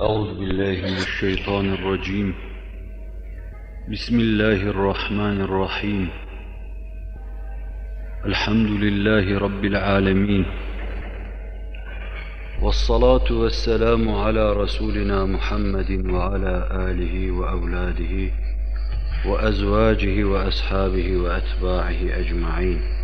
أعوذ بالله من الشيطان الرجيم. بسم الله الرحمن الرحيم. الحمد لله رب العالمين. والصلاة والسلام على رسولنا محمد وعلى آله وأولاده وأزواجه وأصحابه وأتباعه أجمعين.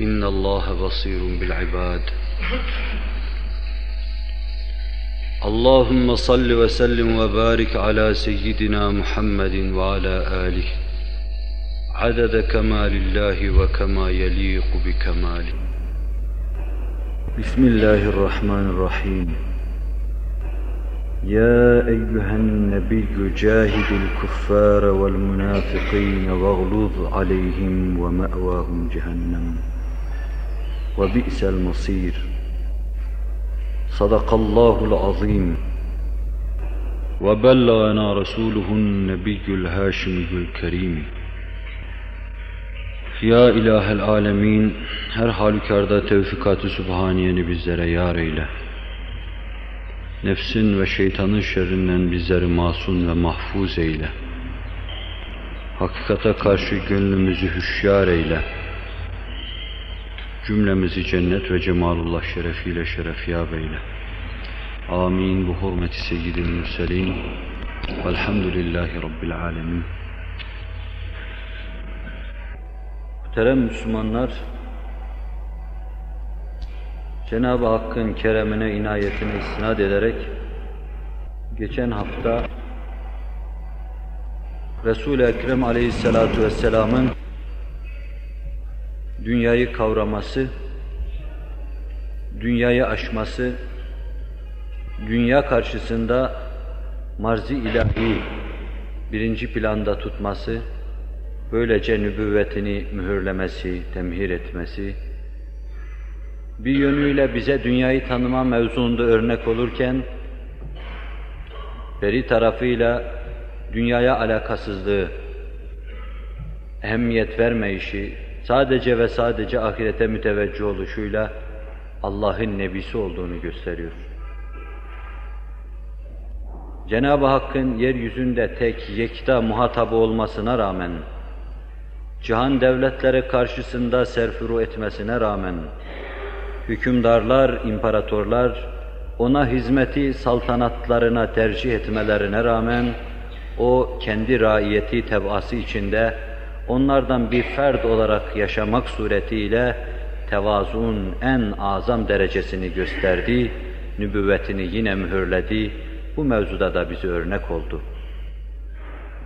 إن الله بصير بالعباد. اللهم صل وسلم وبارك على سيدنا محمد وعلى آله. عدد كمال الله وكما يليق بكماله. بسم الله الرحمن الرحيم. يا أيها النبي جاهد الكفار والمنافقين واغلظ عليهم ومأواهم جهنم. ve bi'sel masir. Sadakallahul azim. Ve bellana resuluhun nebiyyül haşimiyül kerim. Ya ilahel alemin, her halükarda tevfikat-ı sübhaniyeni bizlere yar eyle. Nefsin ve şeytanın şerrinden bizleri masum ve mahfuz eyle. Hakikate karşı gönlümüzü hüşyar eyle Cümlemizi cennet ve cemalullah şerefiyle şerefyab eyle. Amin bu hurmeti seyyidil mürselin. Velhamdülillahi Rabbil alemin. Muhterem Müslümanlar, Cenab-ı Hakk'ın keremine, inayetine istinad ederek geçen hafta Resul-i Ekrem Aleyhisselatü Vesselam'ın dünyayı kavraması, dünyayı aşması, dünya karşısında marzi ilahi birinci planda tutması, böylece nübüvvetini mühürlemesi, temhir etmesi, bir yönüyle bize dünyayı tanıma mevzuunda örnek olurken, beri tarafıyla dünyaya alakasızlığı, ehemmiyet vermeyişi, sadece ve sadece ahirete müteveccih oluşuyla Allah'ın nebisi olduğunu gösteriyor. Cenab-ı Hakk'ın yeryüzünde tek, yekta muhatabı olmasına rağmen, cihan devletleri karşısında serfuru etmesine rağmen, hükümdarlar, imparatorlar, ona hizmeti saltanatlarına tercih etmelerine rağmen, o kendi raiyeti tebası içinde, onlardan bir ferd olarak yaşamak suretiyle tevazuun en azam derecesini gösterdi, nübüvvetini yine mühürledi, bu mevzuda da bize örnek oldu.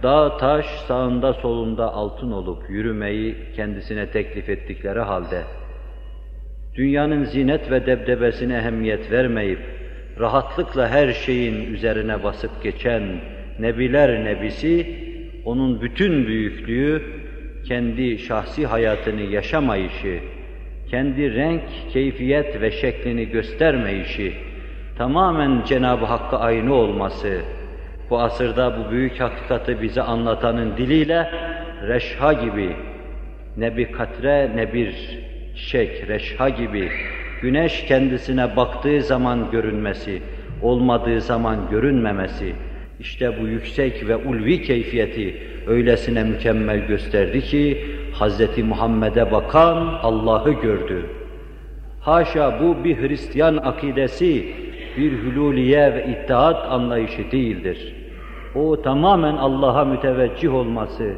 Dağ, taş, sağında solunda altın olup yürümeyi kendisine teklif ettikleri halde, dünyanın zinet ve debdebesine ehemmiyet vermeyip, rahatlıkla her şeyin üzerine basıp geçen Nebiler Nebisi, onun bütün büyüklüğü, kendi şahsi hayatını yaşamayışı, kendi renk, keyfiyet ve şeklini göstermeyişi, tamamen Cenab-ı Hakk'a aynı olması, bu asırda bu büyük hakikati bize anlatanın diliyle reşha gibi, ne bir katre ne bir çiçek, reşha gibi, güneş kendisine baktığı zaman görünmesi, olmadığı zaman görünmemesi, işte bu yüksek ve ulvi keyfiyeti öylesine mükemmel gösterdi ki, Hz. Muhammed'e bakan Allah'ı gördü. Haşa bu bir Hristiyan akidesi, bir hululiye ve iddiat anlayışı değildir. O tamamen Allah'a müteveccih olması,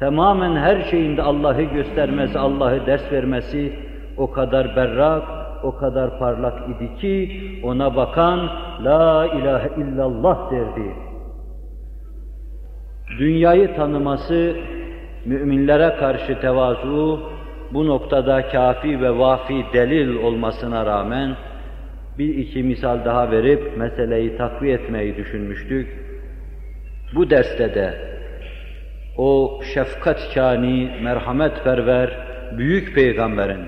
tamamen her şeyinde Allah'ı göstermesi, Allah'ı ders vermesi o kadar berrak, o kadar parlak idi ki ona bakan La ilahe illallah derdi. Dünyayı tanıması, müminlere karşı tevazu, bu noktada kafi ve vafi delil olmasına rağmen, bir iki misal daha verip meseleyi takviye etmeyi düşünmüştük. Bu derste de o şefkatkani, merhametperver, büyük peygamberin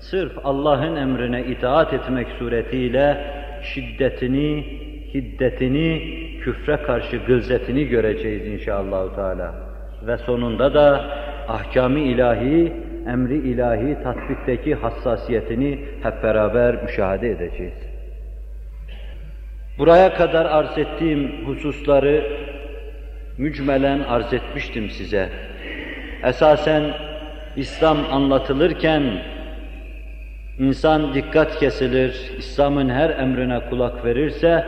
sırf Allah'ın emrine itaat etmek suretiyle şiddetini, hiddetini, küfre karşı gılzetini göreceğiz inşallah Teala. Ve sonunda da ahkami ilahi, emri ilahi tatbikteki hassasiyetini hep beraber müşahede edeceğiz. Buraya kadar arz ettiğim hususları mücmelen arz etmiştim size. Esasen İslam anlatılırken insan dikkat kesilir, İslam'ın her emrine kulak verirse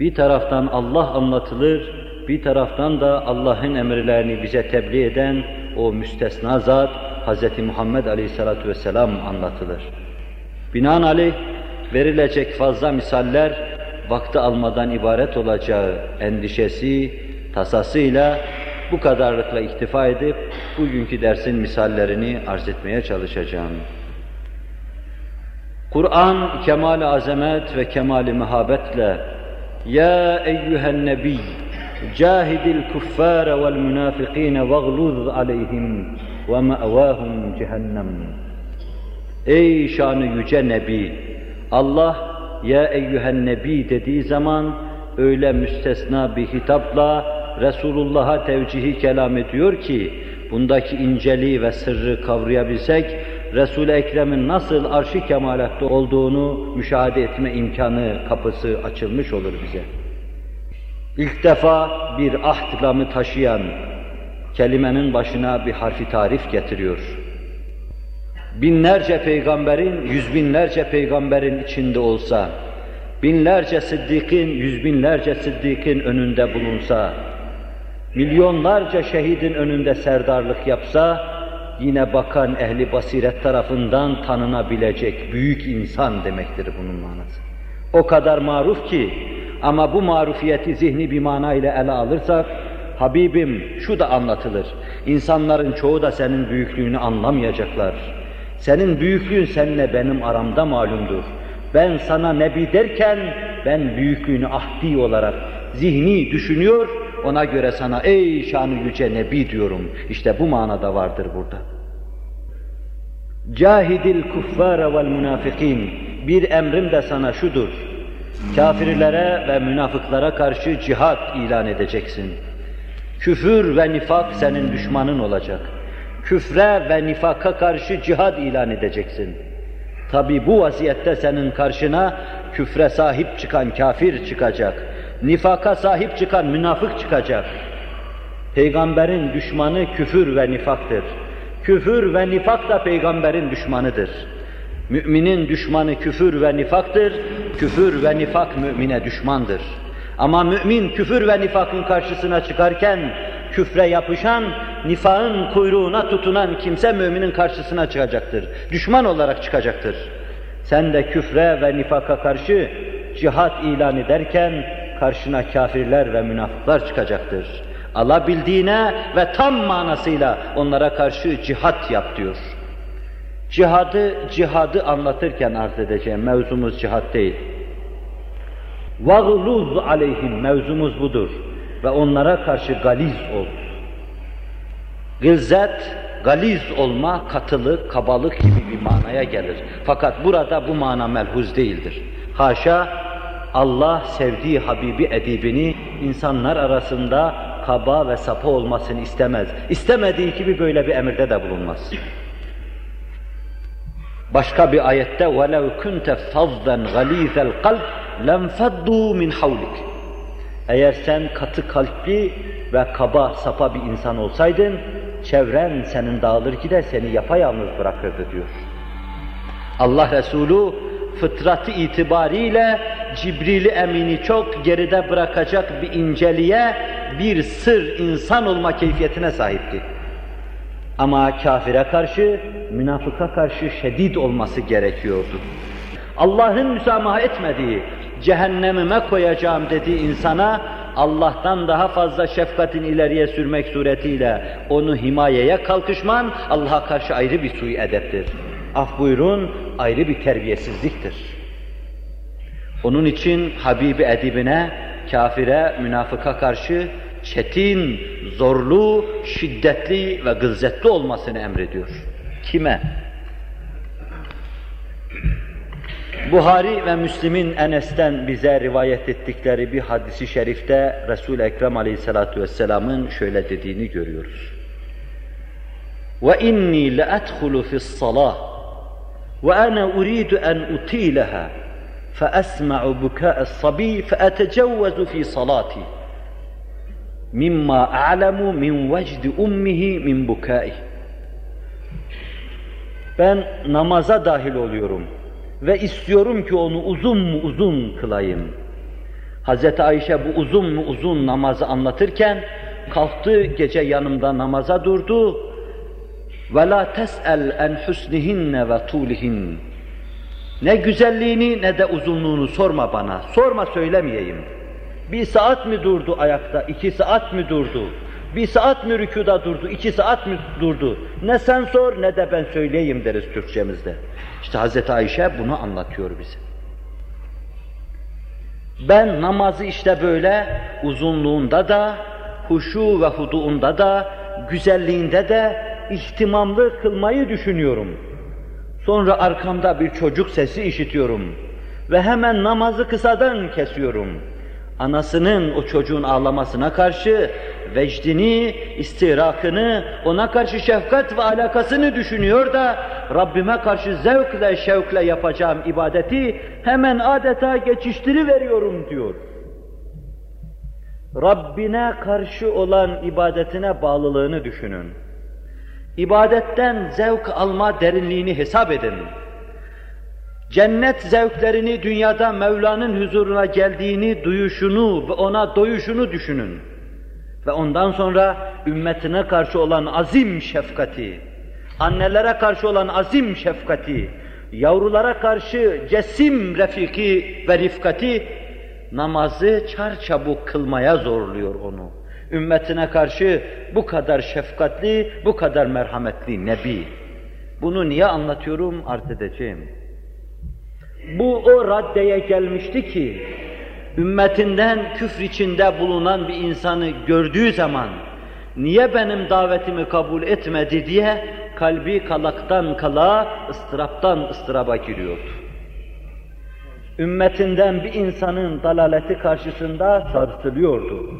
bir taraftan Allah anlatılır, bir taraftan da Allah'ın emirlerini bize tebliğ eden o müstesna zat Hz. Muhammed Aleyhisselatü Vesselam anlatılır. Binaenaleyh verilecek fazla misaller vakti almadan ibaret olacağı endişesi, tasasıyla bu kadarlıkla iktifa edip bugünkü dersin misallerini arz etmeye çalışacağım. Kur'an kemal azamet ve kemal mehabetle Nebiy cahidil kuffara vel münafikine vagluz aleyhim ve me'vahum cehennem Ey şanı yüce nebi Allah ya eyyühen nebi dediği zaman öyle müstesna bir hitapla Resulullah'a tevcihi kelam ediyor ki bundaki inceliği ve sırrı kavrayabilsek Resul-i Ekrem'in nasıl arş-ı kemalatte olduğunu müşahede etme imkanı kapısı açılmış olur bize. İlk defa bir ahd taşıyan kelimenin başına bir harfi tarif getiriyor. Binlerce peygamberin, yüz binlerce peygamberin içinde olsa, binlerce sıddıkın, yüz binlerce sıddıkın önünde bulunsa, milyonlarca şehidin önünde serdarlık yapsa, yine bakan ehli basiret tarafından tanınabilecek büyük insan demektir bunun manası. O kadar maruf ki ama bu marufiyeti zihni bir manayla ele alırsak Habibim şu da anlatılır. İnsanların çoğu da senin büyüklüğünü anlamayacaklar. Senin büyüklüğün seninle benim aramda malumdur. Ben sana nebi derken ben büyüklüğünü ahdi olarak zihni düşünüyor, ona göre sana ey şanı yüce nebi diyorum. İşte bu manada vardır burada. Cahidil kuffara vel münafikin. Bir emrim de sana şudur. Kafirlere ve münafıklara karşı cihat ilan edeceksin. Küfür ve nifak senin düşmanın olacak. Küfre ve nifaka karşı cihad ilan edeceksin. Tabi bu vaziyette senin karşına küfre sahip çıkan kafir çıkacak. Nifaka sahip çıkan münafık çıkacak. Peygamberin düşmanı küfür ve nifaktır. Küfür ve nifak da peygamberin düşmanıdır. Müminin düşmanı küfür ve nifaktır. Küfür ve nifak mümine düşmandır. Ama mümin küfür ve nifakın karşısına çıkarken küfre yapışan, nifakın kuyruğuna tutunan kimse müminin karşısına çıkacaktır. Düşman olarak çıkacaktır. Sen de küfre ve nifaka karşı cihat ilan ederken karşına kafirler ve münafıklar çıkacaktır. Alabildiğine ve tam manasıyla onlara karşı cihat yap diyor. Cihadı, cihadı anlatırken arz edeceğim. Mevzumuz cihat değil. وَغْلُوزْ aleyhim Mevzumuz budur. Ve onlara karşı galiz ol. Gılzet, galiz olma, katılık, kabalık gibi bir manaya gelir. Fakat burada bu mana melhuz değildir. Haşa, Allah sevdiği Habibi edibini insanlar arasında kaba ve sapa olmasını istemez. İstemediği gibi böyle bir emirde de bulunmaz. Başka bir ayette وَلَوْ كُنْتَ فَضًّا غَلِيظَ الْقَلْبِ لَنْفَضُّوا مِنْ حَوْلِكَ Eğer sen katı kalpli ve kaba sapa bir insan olsaydın, çevren senin dağılır gider, seni yapayalnız bırakırdı diyor. Allah Resulü fıtratı itibariyle Cibril-i Emin'i çok geride bırakacak bir inceliğe, bir sır insan olma keyfiyetine sahipti. Ama kafire karşı, münafıka karşı şedid olması gerekiyordu. Allah'ın müsamaha etmediği, cehennemime koyacağım dediği insana Allah'tan daha fazla şefkatin ileriye sürmek suretiyle onu himayeye kalkışman Allah'a karşı ayrı bir sui edeptir Af buyurun ayrı bir terbiyesizliktir. Onun için Habibi edibine, kafire, münafıka karşı çetin, zorlu, şiddetli ve gılzetli olmasını emrediyor. Kime? Buhari ve Müslim'in Enes'ten bize rivayet ettikleri bir hadisi şerifte Resul-i Ekrem Aleyhisselatü Vesselam'ın şöyle dediğini görüyoruz. وَاِنِّي لَأَدْخُلُ فِي الصَّلَاةِ وَأَنَا أُرِيدُ أَنْ أُطِيلَهَا فَأَسْمَعُ بُكَاءَ الصَّبِيِّ فَأَتَجَوَّزُ فِي صَلَاتِي مِمَّا أَعْلَمُ مِنْ وَجْدِ أُمِّهِ مِنْ بُكَائِهِ Ben namaza dahil oluyorum ve istiyorum ki onu uzun mu uzun kılayım. Hazreti Ayşe bu uzun mu uzun namazı anlatırken kalktı gece yanımda namaza durdu. ve la tes'el en husnihinne ve tulihin. Ne güzelliğini ne de uzunluğunu sorma bana. Sorma söylemeyeyim. Bir saat mi durdu ayakta, iki saat mi durdu? Bir saat mi rükuda durdu, iki saat mi durdu? Ne sen sor ne de ben söyleyeyim deriz Türkçemizde. İşte Hz. Ayşe bunu anlatıyor bize. Ben namazı işte böyle uzunluğunda da, huşu ve huduunda da, güzelliğinde de ihtimamlı kılmayı düşünüyorum. Sonra arkamda bir çocuk sesi işitiyorum ve hemen namazı kısadan kesiyorum. Anasının o çocuğun ağlamasına karşı vecdini, istirakını, ona karşı şefkat ve alakasını düşünüyor da Rabbime karşı zevkle, şevkle yapacağım ibadeti hemen adeta geçiştiriveriyorum diyor. Rabbine karşı olan ibadetine bağlılığını düşünün. İbadetten zevk alma derinliğini hesap edin. Cennet zevklerini dünyada Mevla'nın huzuruna geldiğini, duyuşunu ve ona doyuşunu düşünün. Ve ondan sonra ümmetine karşı olan azim şefkati, annelere karşı olan azim şefkati, yavrulara karşı cesim refiki ve rifkati, namazı çarçabuk kılmaya zorluyor onu. Ümmetine karşı bu kadar şefkatli, bu kadar merhametli Nebi. Bunu niye anlatıyorum? Arz edeceğim. Bu o raddeye gelmişti ki, ümmetinden küfr içinde bulunan bir insanı gördüğü zaman, niye benim davetimi kabul etmedi diye kalbi kalaktan kala, ıstıraptan ıstıraba giriyordu. Ümmetinden bir insanın dalaleti karşısında sarsılıyordu.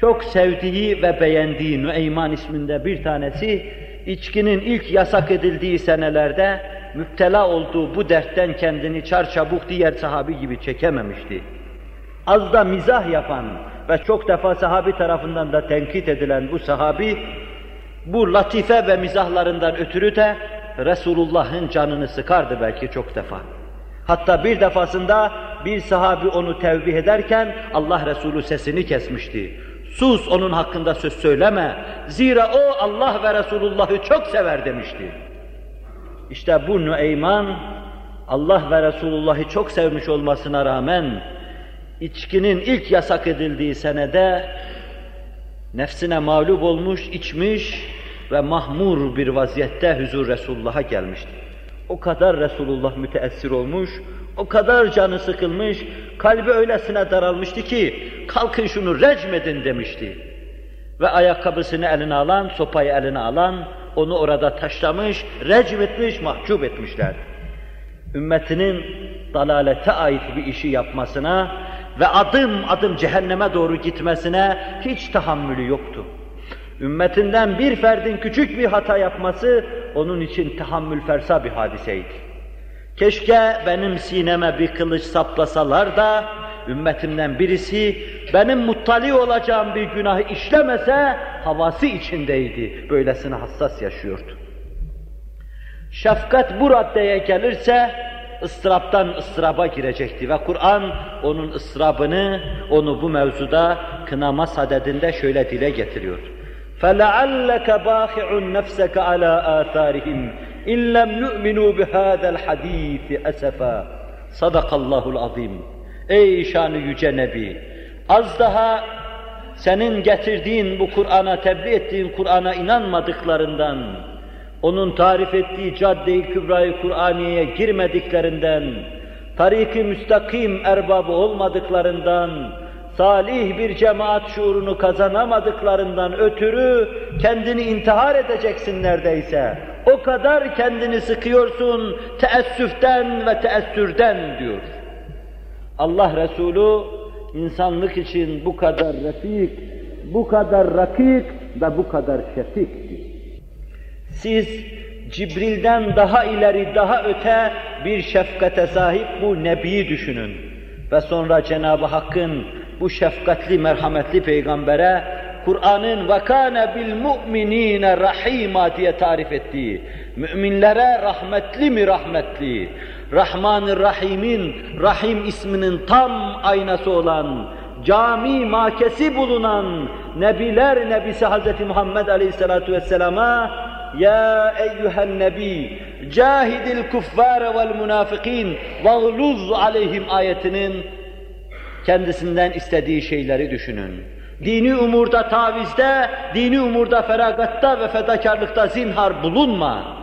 Çok sevdiği ve beğendiği Nüeyman isminde bir tanesi, içkinin ilk yasak edildiği senelerde müptela olduğu bu dertten kendini çarçabuk diğer sahabi gibi çekememişti. Az da mizah yapan ve çok defa sahabi tarafından da tenkit edilen bu sahabi, bu latife ve mizahlarından ötürü de Resulullah'ın canını sıkardı belki çok defa. Hatta bir defasında bir sahabi onu tevbih ederken Allah Resulü sesini kesmişti. Sus onun hakkında söz söyleme. Zira o Allah ve Resulullah'ı çok sever demişti. İşte bu Nüeyman Allah ve Resulullah'ı çok sevmiş olmasına rağmen içkinin ilk yasak edildiği senede nefsine mağlup olmuş, içmiş ve mahmur bir vaziyette huzur Resulullah'a gelmişti. O kadar Resulullah müteessir olmuş, o kadar canı sıkılmış, kalbi öylesine daralmıştı ki kalkın şunu recmedin demişti. Ve ayakkabısını eline alan, sopayı eline alan, onu orada taşlamış, recm etmiş, mahcup etmişler. Ümmetinin dalalete ait bir işi yapmasına ve adım adım cehenneme doğru gitmesine hiç tahammülü yoktu. Ümmetinden bir ferdin küçük bir hata yapması onun için tahammül fersa bir hadiseydi. Keşke benim sineme bir kılıç saplasalar da ümmetimden birisi benim muttali olacağım bir günahı işlemese havası içindeydi. Böylesine hassas yaşıyordu. Şefkat bu raddeye gelirse ıstıraptan ıstıraba girecekti ve Kur'an onun ıstırabını, onu bu mevzuda kınama sadedinde şöyle dile getiriyor. فَلَعَلَّكَ بَاخِعٌ نَفْسَكَ عَلَى آثَارِهِمْ اِنْ لَمْ يُؤْمِنُوا بِهَذَا الْحَد۪يثِ أَسَفًا Sadakallahul azim. Ey şanı yüce Nebi! Az daha senin getirdiğin bu Kur'an'a, tebliğ ettiğin Kur'an'a inanmadıklarından, onun tarif ettiği cadde-i kübrayı Kur'aniye'ye girmediklerinden, tariki müstakim erbabı olmadıklarından, salih bir cemaat şuurunu kazanamadıklarından ötürü kendini intihar edeceksin neredeyse. O kadar kendini sıkıyorsun teessüften ve teessürden diyor. Allah Resulü insanlık için bu kadar refik, bu kadar rakik ve bu kadar şefikti. Siz Cibril'den daha ileri, daha öte bir şefkate sahip bu Nebi'yi düşünün. Ve sonra Cenab-ı Hakk'ın bu şefkatli, merhametli peygambere Kur'an'ın vakane bil mu'minine rahima diye tarif ettiği, müminlere rahmetli mi rahmetli, Rahman-ı Rahim'in, Rahim isminin tam aynası olan, cami makesi bulunan Nebiler Nebisi Hz. Muhammed Aleyhisselatü Vesselam'a Ya eyyühen nebi cahidil kuffare vel münafikin vagluz aleyhim ayetinin kendisinden istediği şeyleri düşünün. Dini umurda tavizde, dini umurda feragatta ve fedakarlıkta zinhar bulunma.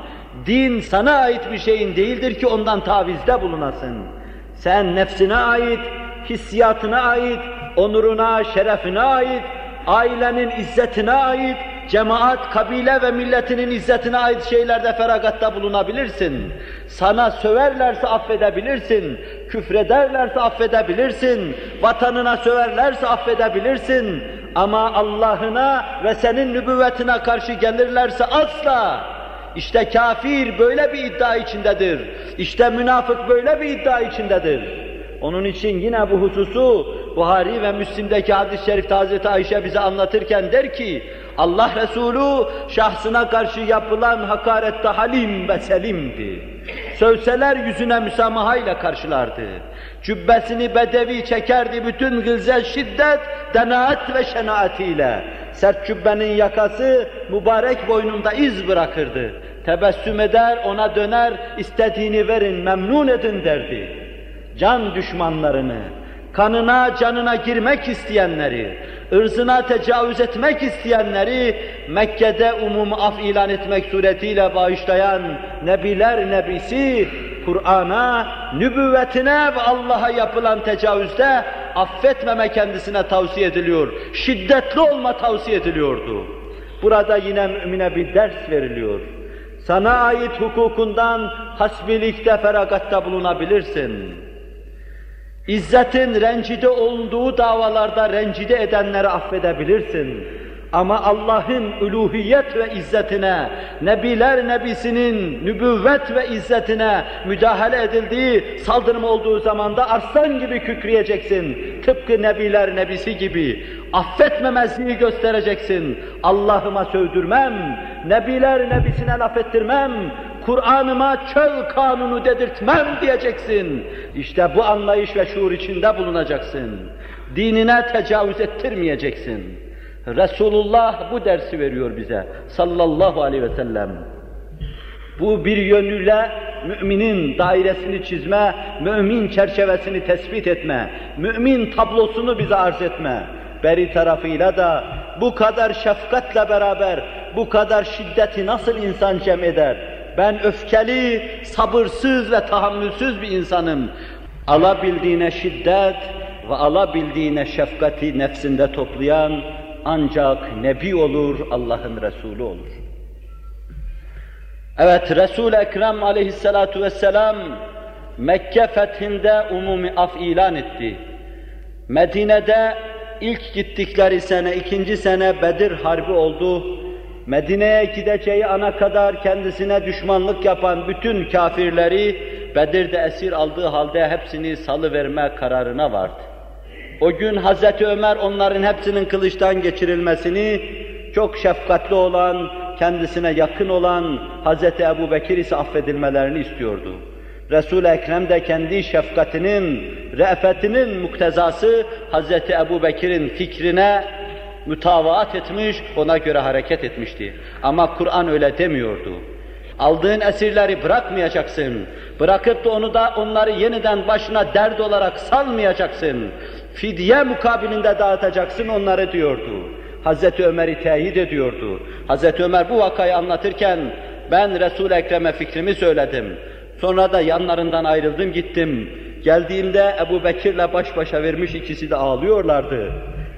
Din sana ait bir şeyin değildir ki ondan tavizde bulunasın. Sen nefsine ait, hissiyatına ait, onuruna, şerefine ait, ailenin izzetine ait, cemaat, kabile ve milletinin izzetine ait şeylerde feragatta bulunabilirsin. Sana söverlerse affedebilirsin, küfrederlerse affedebilirsin, vatanına söverlerse affedebilirsin. Ama Allah'ına ve senin nübüvvetine karşı gelirlerse asla işte kafir böyle bir iddia içindedir. İşte münafık böyle bir iddia içindedir. Onun için yine bu hususu Buhari ve Müslim'deki hadis-i şerifte Hazreti Ayşe bize anlatırken der ki Allah Resulü şahsına karşı yapılan hakarette halim ve selimdi. Sövseler yüzüne müsamahayla karşılardı. Cübbesini bedevi çekerdi bütün gılze şiddet, denaat ve şenaatiyle. Sert cübbenin yakası mübarek boynunda iz bırakırdı. Tebessüm eder, ona döner, istediğini verin, memnun edin derdi. Can düşmanlarını, kanına, canına girmek isteyenleri, ırzına tecavüz etmek isteyenleri Mekke'de umum af ilan etmek suretiyle bağışlayan Nebiler Nebisi, Kur'an'a, nübüvvetine ve Allah'a yapılan tecavüzde affetmeme kendisine tavsiye ediliyor. Şiddetli olma tavsiye ediliyordu. Burada yine mümine bir ders veriliyor. Sana ait hukukundan hasbilikte, feragatta bulunabilirsin. İzzetin rencide olduğu davalarda rencide edenleri affedebilirsin. Ama Allah'ın uluhiyet ve izzetine, Nebiler Nebisinin nübüvvet ve izzetine müdahale edildiği, saldırım olduğu zaman da arslan gibi kükreyeceksin. Tıpkı Nebiler Nebisi gibi. Affetmemezliği göstereceksin. Allah'ıma sövdürmem, Nebiler Nebisine laf ettirmem, Kur'an'ıma çöl kanunu dedirtmem diyeceksin. İşte bu anlayış ve şuur içinde bulunacaksın. Dinine tecavüz ettirmeyeceksin. Resulullah bu dersi veriyor bize sallallahu aleyhi ve sellem. Bu bir yönüyle müminin dairesini çizme, mümin çerçevesini tespit etme, mümin tablosunu bize arz etme. Beri tarafıyla da bu kadar şefkatle beraber bu kadar şiddeti nasıl insan cem eder? Ben öfkeli, sabırsız ve tahammülsüz bir insanım. Alabildiğine şiddet ve alabildiğine şefkati nefsinde toplayan ancak Nebi olur, Allah'ın Resulü olur. Evet, Resul-i Ekrem aleyhissalatu vesselam Mekke fethinde umumi af ilan etti. Medine'de ilk gittikleri sene, ikinci sene Bedir Harbi oldu. Medine'ye gideceği ana kadar kendisine düşmanlık yapan bütün kafirleri Bedir'de esir aldığı halde hepsini salıverme kararına vardı. O gün Hazreti Ömer onların hepsinin kılıçtan geçirilmesini çok şefkatli olan, kendisine yakın olan Hazreti Ebu Bekir ise affedilmelerini istiyordu. Resul-i Ekrem de kendi şefkatinin, re'fetinin muktezası Hazreti Ebu Bekir'in fikrine mütavaat etmiş, ona göre hareket etmişti. Ama Kur'an öyle demiyordu. Aldığın esirleri bırakmayacaksın. Bırakıp da onu da onları yeniden başına dert olarak salmayacaksın. Fidye mukabilinde dağıtacaksın onları diyordu. Hazreti Ömer'i teyit ediyordu. Hazreti Ömer bu vakayı anlatırken ben Resul-i Ekrem'e fikrimi söyledim. Sonra da yanlarından ayrıldım gittim. Geldiğimde Ebu Bekir'le baş başa vermiş ikisi de ağlıyorlardı.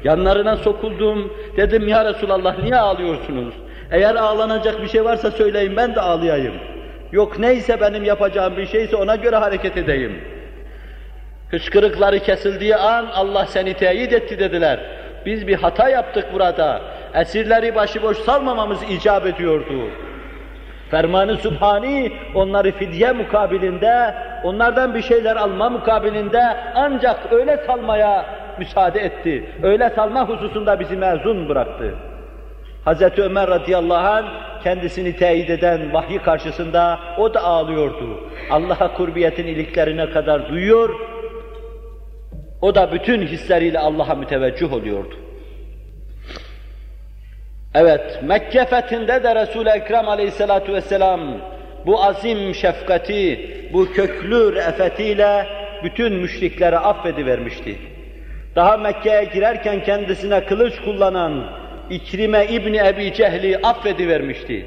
Yanlarına sokuldum. Dedim ya Resulallah niye ağlıyorsunuz? Eğer ağlanacak bir şey varsa söyleyin ben de ağlayayım. Yok neyse benim yapacağım bir şeyse ona göre hareket edeyim. Hıçkırıkları kesildiği an Allah seni teyit etti dediler. Biz bir hata yaptık burada. Esirleri başıboş salmamamız icap ediyordu. Fermanı Sübhani onları fidye mukabilinde, onlardan bir şeyler alma mukabilinde ancak öyle salmaya müsaade etti. Öyle salma hususunda bizi mezun bıraktı. Hz. Ömer radıyallahu anh kendisini teyit eden vahyi karşısında o da ağlıyordu. Allah'a kurbiyetin iliklerine kadar duyuyor, o da bütün hisleriyle Allah'a müteveccüh oluyordu. Evet, Mekke fethinde de Resul-i Ekrem aleyhissalatu vesselam bu azim şefkati, bu köklü re'fetiyle bütün müşrikleri affedivermişti. Daha Mekke'ye girerken kendisine kılıç kullanan İkrime İbni Ebi Cehli affedivermişti.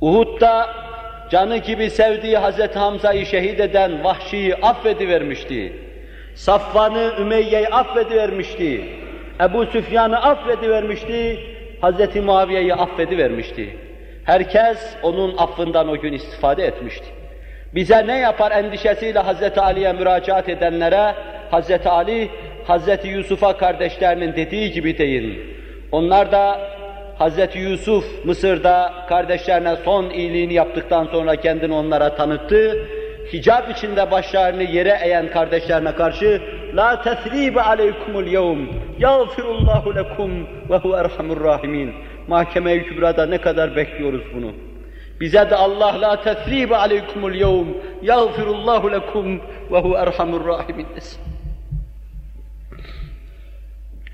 Uhud'da canı gibi sevdiği Hazreti Hamza'yı şehit eden Vahşi'yi affedivermişti. Safvan'ı, Ümeyye'yi affedivermişti. Ebu Süfyan'ı affedivermişti. Hazreti Muaviye'yi affedivermişti. Herkes onun affından o gün istifade etmişti. Bize ne yapar endişesiyle Hazreti Ali'ye müracaat edenlere Hazreti Ali, Hazreti Yusuf'a kardeşlerinin dediği gibi deyin. Onlar da Hazreti Yusuf Mısır'da kardeşlerine son iyiliğini yaptıktan sonra kendini onlara tanıttı. Hicab içinde başlarını yere eğen kardeşlerine karşı la tesribe aleykumul yevm yağfirullahu lekum ve huve erhamur rahimin. Mahkeme-i Kübra'da ne kadar bekliyoruz bunu. Bize de Allah la tesribe aleykumul yevm yağfirullahu lekum ve huve erhamur rahimin desin.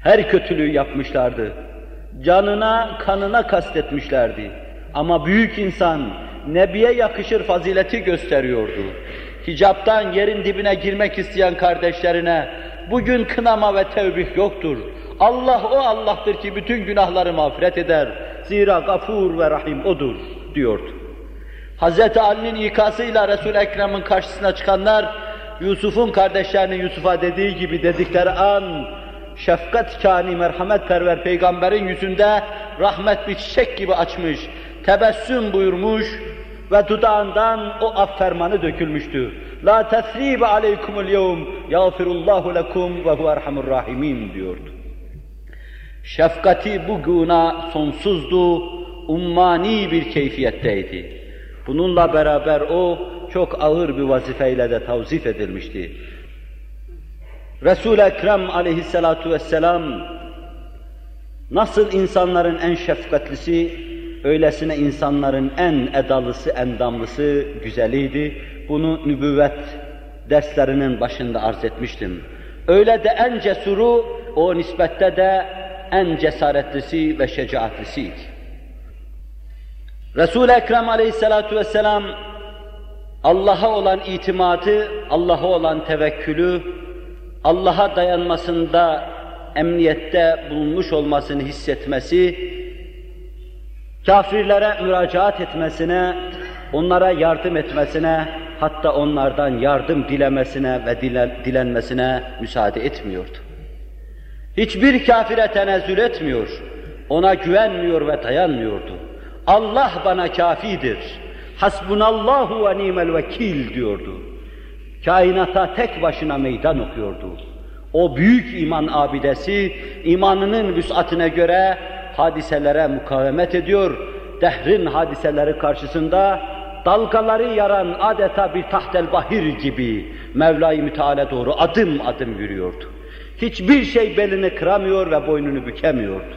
Her kötülüğü yapmışlardı. Canına, kanına kastetmişlerdi. Ama büyük insan, Nebiye yakışır fazileti gösteriyordu. Hicaptan yerin dibine girmek isteyen kardeşlerine, bugün kınama ve tevbih yoktur. Allah o Allah'tır ki bütün günahları mağfiret eder. Zira gafur ve rahim O'dur, diyordu. Hz. Ali'nin ikasıyla Resul-i Ekrem'in karşısına çıkanlar, Yusuf'un kardeşlerinin Yusuf'a dediği gibi dedikleri an, şefkat kâni merhamet perver peygamberin yüzünde rahmet bir çiçek gibi açmış, tebessüm buyurmuş ve dudağından o af fermanı dökülmüştü. La tesribe aleykumul yevm yağfirullahu lekum ve huve rahimin diyordu. Şefkati bu guna sonsuzdu, ummani bir keyfiyetteydi. Bununla beraber o çok ağır bir vazifeyle de tavzif edilmişti. Resul-i Ekrem aleyhissalatu vesselam nasıl insanların en şefkatlisi, öylesine insanların en edalısı, endamlısı, güzeliydi. Bunu nübüvvet derslerinin başında arz etmiştim. Öyle de en cesuru, o nispette de en cesaretlisi ve şecaatlisiydi. Resul-i Ekrem aleyhissalatu vesselam Allah'a olan itimadı, Allah'a olan tevekkülü, Allah'a dayanmasında emniyette bulunmuş olmasını hissetmesi, kafirlere müracaat etmesine, onlara yardım etmesine, hatta onlardan yardım dilemesine ve dilenmesine müsaade etmiyordu. Hiçbir kafire tenezzül etmiyor, ona güvenmiyor ve dayanmıyordu. Allah bana kafidir, hasbunallahu ve nimel vekil diyordu kainata tek başına meydan okuyordu. O büyük iman abidesi, imanının vüsatine göre hadiselere mukavemet ediyor, dehrin hadiseleri karşısında dalgaları yaran adeta bir tahtel bahir gibi Mevla-i Müteala doğru adım adım yürüyordu. Hiçbir şey belini kıramıyor ve boynunu bükemiyordu.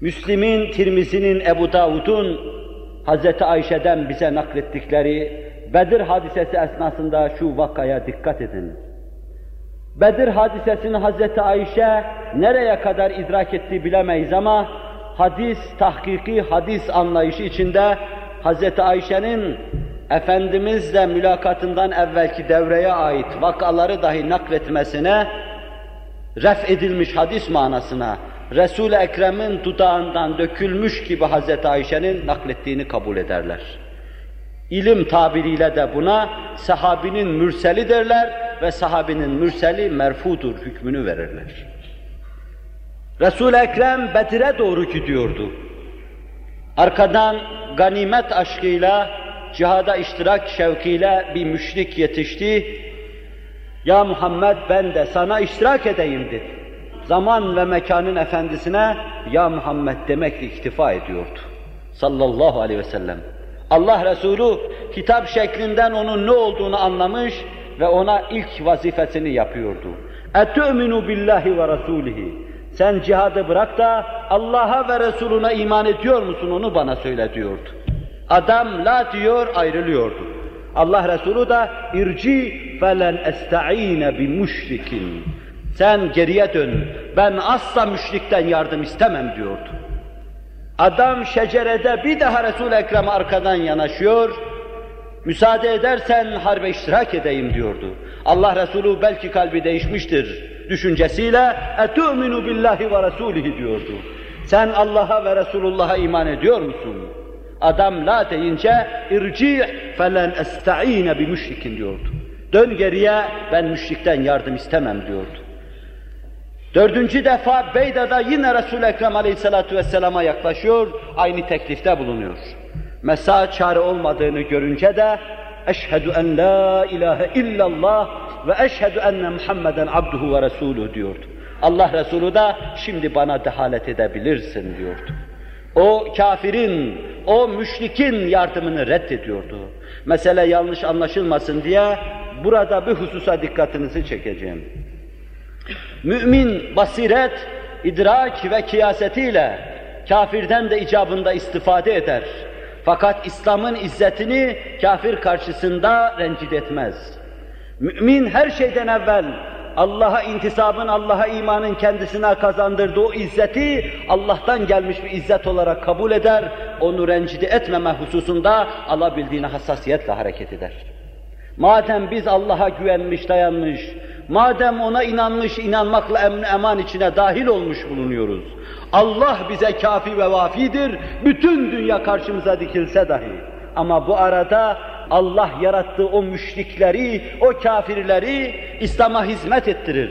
Müslim'in, Tirmizi'nin, Ebu Davud'un Hz. Ayşe'den bize naklettikleri Bedir hadisesi esnasında şu vakaya dikkat edin. Bedir hadisesini Hazreti Ayşe nereye kadar idrak etti bilemeyiz ama hadis, tahkiki hadis anlayışı içinde Hazreti Ayşe'nin Efendimizle mülakatından evvelki devreye ait vakaları dahi nakletmesine ref edilmiş hadis manasına Resul-i Ekrem'in dudağından dökülmüş gibi Hazreti Ayşe'nin naklettiğini kabul ederler. İlim tabiriyle de buna sahabinin mürseli derler ve sahabinin mürseli merfudur hükmünü verirler. Resul-i Ekrem Bedir'e doğru gidiyordu. Arkadan ganimet aşkıyla, cihada iştirak şevkiyle bir müşrik yetişti. Ya Muhammed ben de sana iştirak edeyim dedi. Zaman ve mekanın efendisine ya Muhammed demekle iktifa ediyordu. Sallallahu aleyhi ve sellem. Allah Resulü hitap şeklinden onun ne olduğunu anlamış ve ona ilk vazifesini yapıyordu. اَتُؤْمِنُ billahi ve rasulihi. Sen cihadı bırak da Allah'a ve Resuluna iman ediyor musun onu bana söyle diyordu. Adam la diyor ayrılıyordu. Allah Resulü de irci felen esta'ine bi müşrikin. Sen geriye dön. Ben asla müşrikten yardım istemem diyordu. Adam şecerede bir daha Resul-i Ekrem arkadan yanaşıyor. Müsaade edersen harbe iştirak edeyim diyordu. Allah Resulü belki kalbi değişmiştir düşüncesiyle etu'minu billahi ve rasulihi diyordu. Sen Allah'a ve Resulullah'a iman ediyor musun? Adam la deyince irci felen esta'ine bi müşrikin diyordu. Dön geriye ben müşrikten yardım istemem diyordu. Dördüncü defa Beyda'da yine Resul-i Ekrem aleyhissalatu vesselama yaklaşıyor, aynı teklifte bulunuyor. Mesa çare olmadığını görünce de eşhedü en la ilahe illallah ve eşhedü enne Muhammeden abduhu ve resuluhu diyordu. Allah Resulü de şimdi bana dehalet edebilirsin diyordu. O kafirin, o müşrikin yardımını reddediyordu. Mesele yanlış anlaşılmasın diye burada bir hususa dikkatinizi çekeceğim. Mümin basiret, idrak ve kıyasetiyle kafirden de icabında istifade eder. Fakat İslam'ın izzetini kafir karşısında rencide etmez. Mümin her şeyden evvel Allah'a intisabın, Allah'a imanın kendisine kazandırdığı o izzeti Allah'tan gelmiş bir izzet olarak kabul eder, onu rencide etmeme hususunda alabildiğine hassasiyetle hareket eder. Madem biz Allah'a güvenmiş, dayanmış, madem ona inanmış, inanmakla eman içine dahil olmuş bulunuyoruz, Allah bize kafi ve vafidir, bütün dünya karşımıza dikilse dahi. Ama bu arada Allah yarattığı o müşrikleri, o kafirleri İslam'a hizmet ettirir.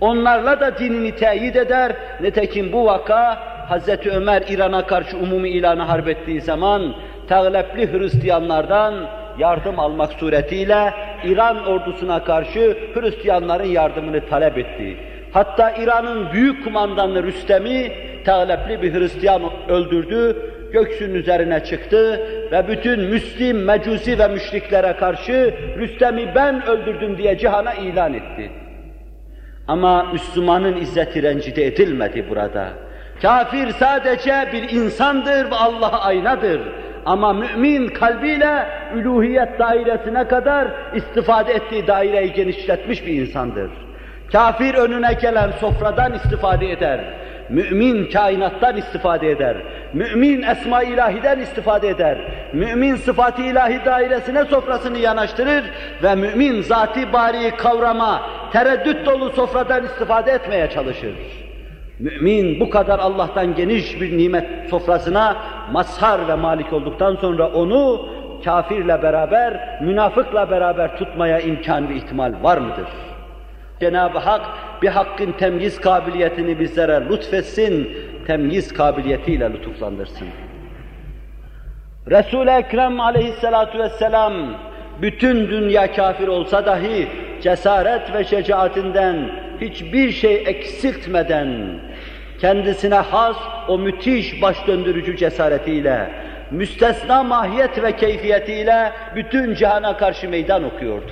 Onlarla da dinini teyit eder. Nitekim bu vaka Hazreti Ömer İran'a karşı umumi ilanı harp ettiği zaman tağlepli Hristiyanlardan yardım almak suretiyle İran ordusuna karşı Hristiyanların yardımını talep etti. Hatta İran'ın büyük kumandanı Rüstem'i tağlepli bir Hristiyan öldürdü, göksünün üzerine çıktı ve bütün Müslim, Mecusi ve müşriklere karşı Rüstem'i ben öldürdüm diye cihana ilan etti. Ama Müslümanın izzeti rencide edilmedi burada. Kafir sadece bir insandır ve Allah'a aynadır. Ama mümin kalbiyle üluhiyet dairesine kadar istifade ettiği daireyi genişletmiş bir insandır. Kafir önüne gelen sofradan istifade eder. Mümin kainattan istifade eder. Mümin esma ilahiden istifade eder. Mümin sıfat ilahi dairesine sofrasını yanaştırır ve mümin zati bariyi kavrama, tereddüt dolu sofradan istifade etmeye çalışır. Mümin bu kadar Allah'tan geniş bir nimet sofrasına mazhar ve malik olduktan sonra onu kafirle beraber, münafıkla beraber tutmaya imkan ve ihtimal var mıdır? Cenab-ı Hak bir hakkın temyiz kabiliyetini bizlere lütfetsin, temyiz kabiliyetiyle lütuflandırsın. Resul-i Ekrem aleyhissalatu vesselam bütün dünya kafir olsa dahi cesaret ve şecaatinden hiçbir şey eksiltmeden kendisine has o müthiş baş döndürücü cesaretiyle, müstesna mahiyet ve keyfiyetiyle bütün cihana karşı meydan okuyordu.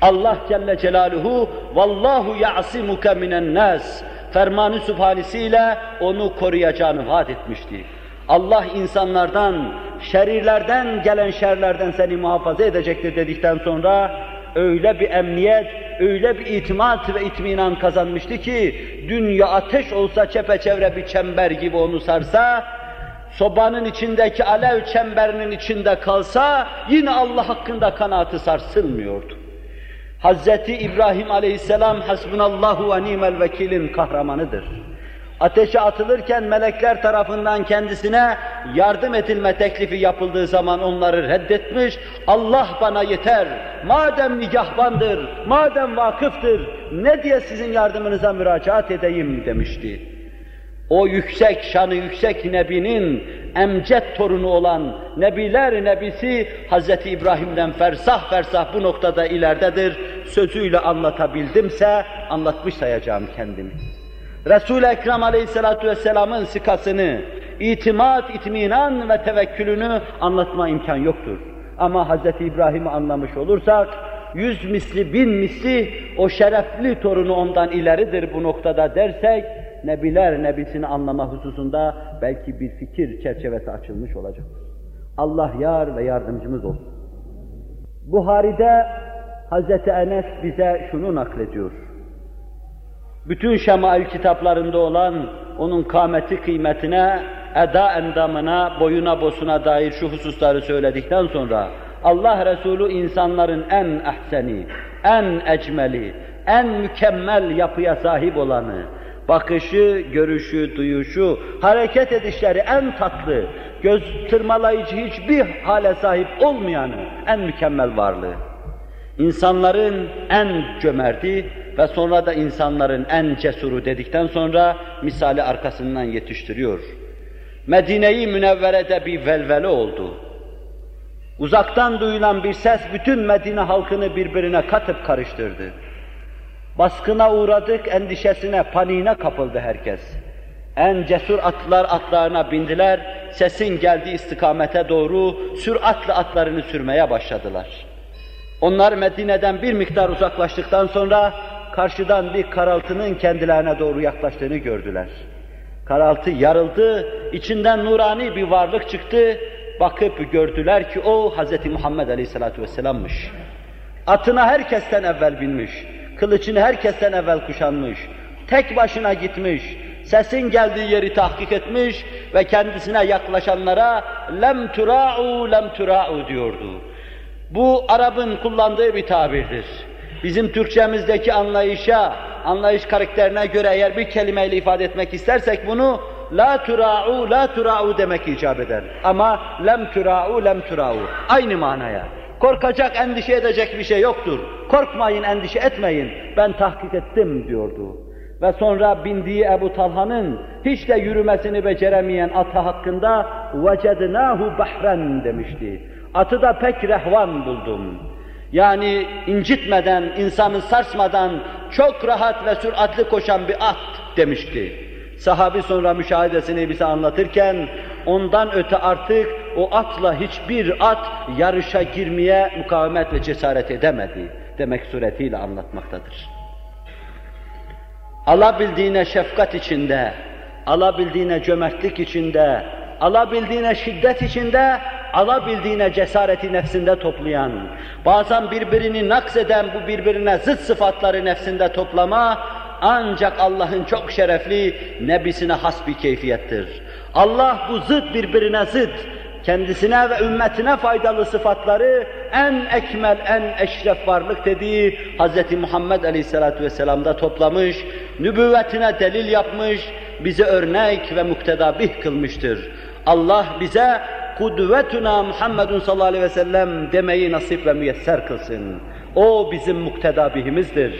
Allah Celle Celaluhu vallahu ya'simuke minen nas fermanı sübhanesiyle onu koruyacağını vaat etmişti. Allah insanlardan, şerirlerden gelen şerlerden seni muhafaza edecektir dedikten sonra öyle bir emniyet, öyle bir itimat ve itminan kazanmıştı ki dünya ateş olsa çepeçevre bir çember gibi onu sarsa, sobanın içindeki alev çemberinin içinde kalsa yine Allah hakkında kanaatı sarsılmıyordu. Hazreti İbrahim aleyhisselam hasbunallahu ve nimel vekilin kahramanıdır. Ateşe atılırken melekler tarafından kendisine yardım edilme teklifi yapıldığı zaman onları reddetmiş, Allah bana yeter, madem nigahbandır, madem vakıftır, ne diye sizin yardımınıza müracaat edeyim demişti. O yüksek, şanı yüksek Nebinin emcet torunu olan Nebiler Nebisi Hz. İbrahim'den fersah fersah bu noktada ileridedir. Sözüyle anlatabildimse anlatmış sayacağım kendimi. Resul-i Ekrem Aleyhisselatü Vesselam'ın sikasını, itimat, itminan ve tevekkülünü anlatma imkan yoktur. Ama Hz. İbrahim'i anlamış olursak, yüz misli, bin misli o şerefli torunu ondan ileridir bu noktada dersek, Nebiler Nebisini anlama hususunda belki bir fikir çerçevesi açılmış olacak. Allah yar ve yardımcımız olsun. Buhari'de Hz. Enes bize şunu naklediyor. Bütün şemail kitaplarında olan onun kâmeti kıymetine, eda endamına, boyuna bosuna dair şu hususları söyledikten sonra Allah Resulü insanların en ehseni, en ecmeli, en mükemmel yapıya sahip olanı, bakışı, görüşü, duyuşu, hareket edişleri en tatlı, göz tırmalayıcı hiçbir hale sahip olmayanı, en mükemmel varlığı. İnsanların en cömerti ve sonra da insanların en cesuru dedikten sonra misali arkasından yetiştiriyor. Medine-i Münevvere'de bir velvele oldu. Uzaktan duyulan bir ses bütün Medine halkını birbirine katıp karıştırdı. Baskına uğradık, endişesine, paniğine kapıldı herkes. En cesur atlar atlarına bindiler, sesin geldiği istikamete doğru süratle atlarını sürmeye başladılar. Onlar Medine'den bir miktar uzaklaştıktan sonra karşıdan bir karaltının kendilerine doğru yaklaştığını gördüler. Karaltı yarıldı, içinden nurani bir varlık çıktı, bakıp gördüler ki o Hz. Muhammed Aleyhisselatü Vesselam'mış. Atına herkesten evvel binmiş, kılıcını herkesten evvel kuşanmış, tek başına gitmiş, sesin geldiği yeri tahkik etmiş ve kendisine yaklaşanlara lem tura'u lem tura'u diyordu. Bu Arap'ın kullandığı bir tabirdir Bizim Türkçemizdeki anlayışa, anlayış karakterine göre eğer bir kelimeyle ifade etmek istersek bunu la tura'u la tura'u demek icap eder. Ama lem tura'u lem tura'u aynı manaya. Korkacak, endişe edecek bir şey yoktur. Korkmayın, endişe etmeyin. Ben tahkik ettim diyordu. Ve sonra bindiği Ebu Talha'nın hiç de yürümesini beceremeyen atı hakkında وَجَدْنَاهُ bahren demişti. Atı da pek rehvan buldum. Yani incitmeden, insanı sarsmadan çok rahat ve süratli koşan bir at demişti. Sahabi sonra müşahedesini bize anlatırken ondan öte artık o atla hiçbir at yarışa girmeye mukavemet ve cesaret edemedi demek suretiyle anlatmaktadır. Alabildiğine şefkat içinde, alabildiğine cömertlik içinde, alabildiğine şiddet içinde, alabildiğine cesareti nefsinde toplayan, bazen birbirini nakseden bu birbirine zıt sıfatları nefsinde toplama, ancak Allah'ın çok şerefli nebisine has bir keyfiyettir. Allah bu zıt birbirine zıt, kendisine ve ümmetine faydalı sıfatları en ekmel, en eşref varlık dediği Hz. Muhammed Aleyhisselatü Vesselam'da toplamış, nübüvvetine delil yapmış, bize örnek ve muktedabih kılmıştır. Allah bize kudvetuna Muhammedun sallallahu aleyhi ve sellem demeyi nasip ve müyesser kılsın. O bizim muktedabihimizdir.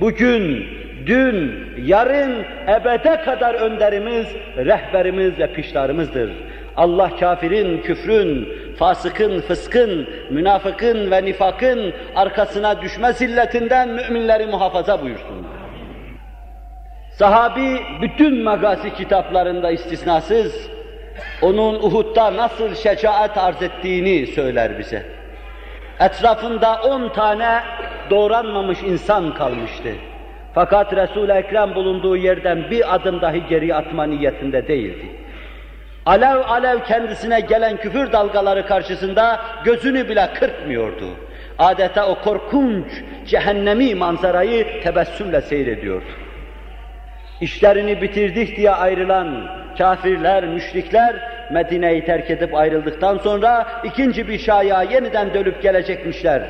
Bugün, dün, yarın, ebede kadar önderimiz, rehberimiz ve piştarımızdır. Allah kafirin, küfrün, fasıkın, fıskın, münafıkın ve nifakın arkasına düşme zilletinden müminleri muhafaza buyursun. Sahabi bütün magazi kitaplarında istisnasız onun Uhud'da nasıl şecaat arz ettiğini söyler bize. Etrafında on tane doğranmamış insan kalmıştı. Fakat Resul-i Ekrem bulunduğu yerden bir adım dahi geri atma niyetinde değildi. Alev alev kendisine gelen küfür dalgaları karşısında gözünü bile kırpmıyordu. Adeta o korkunç cehennemi manzarayı tebessümle seyrediyordu. İşlerini bitirdik diye ayrılan kafirler, müşrikler Medine'yi terk edip ayrıldıktan sonra ikinci bir şaya yeniden dönüp gelecekmişler.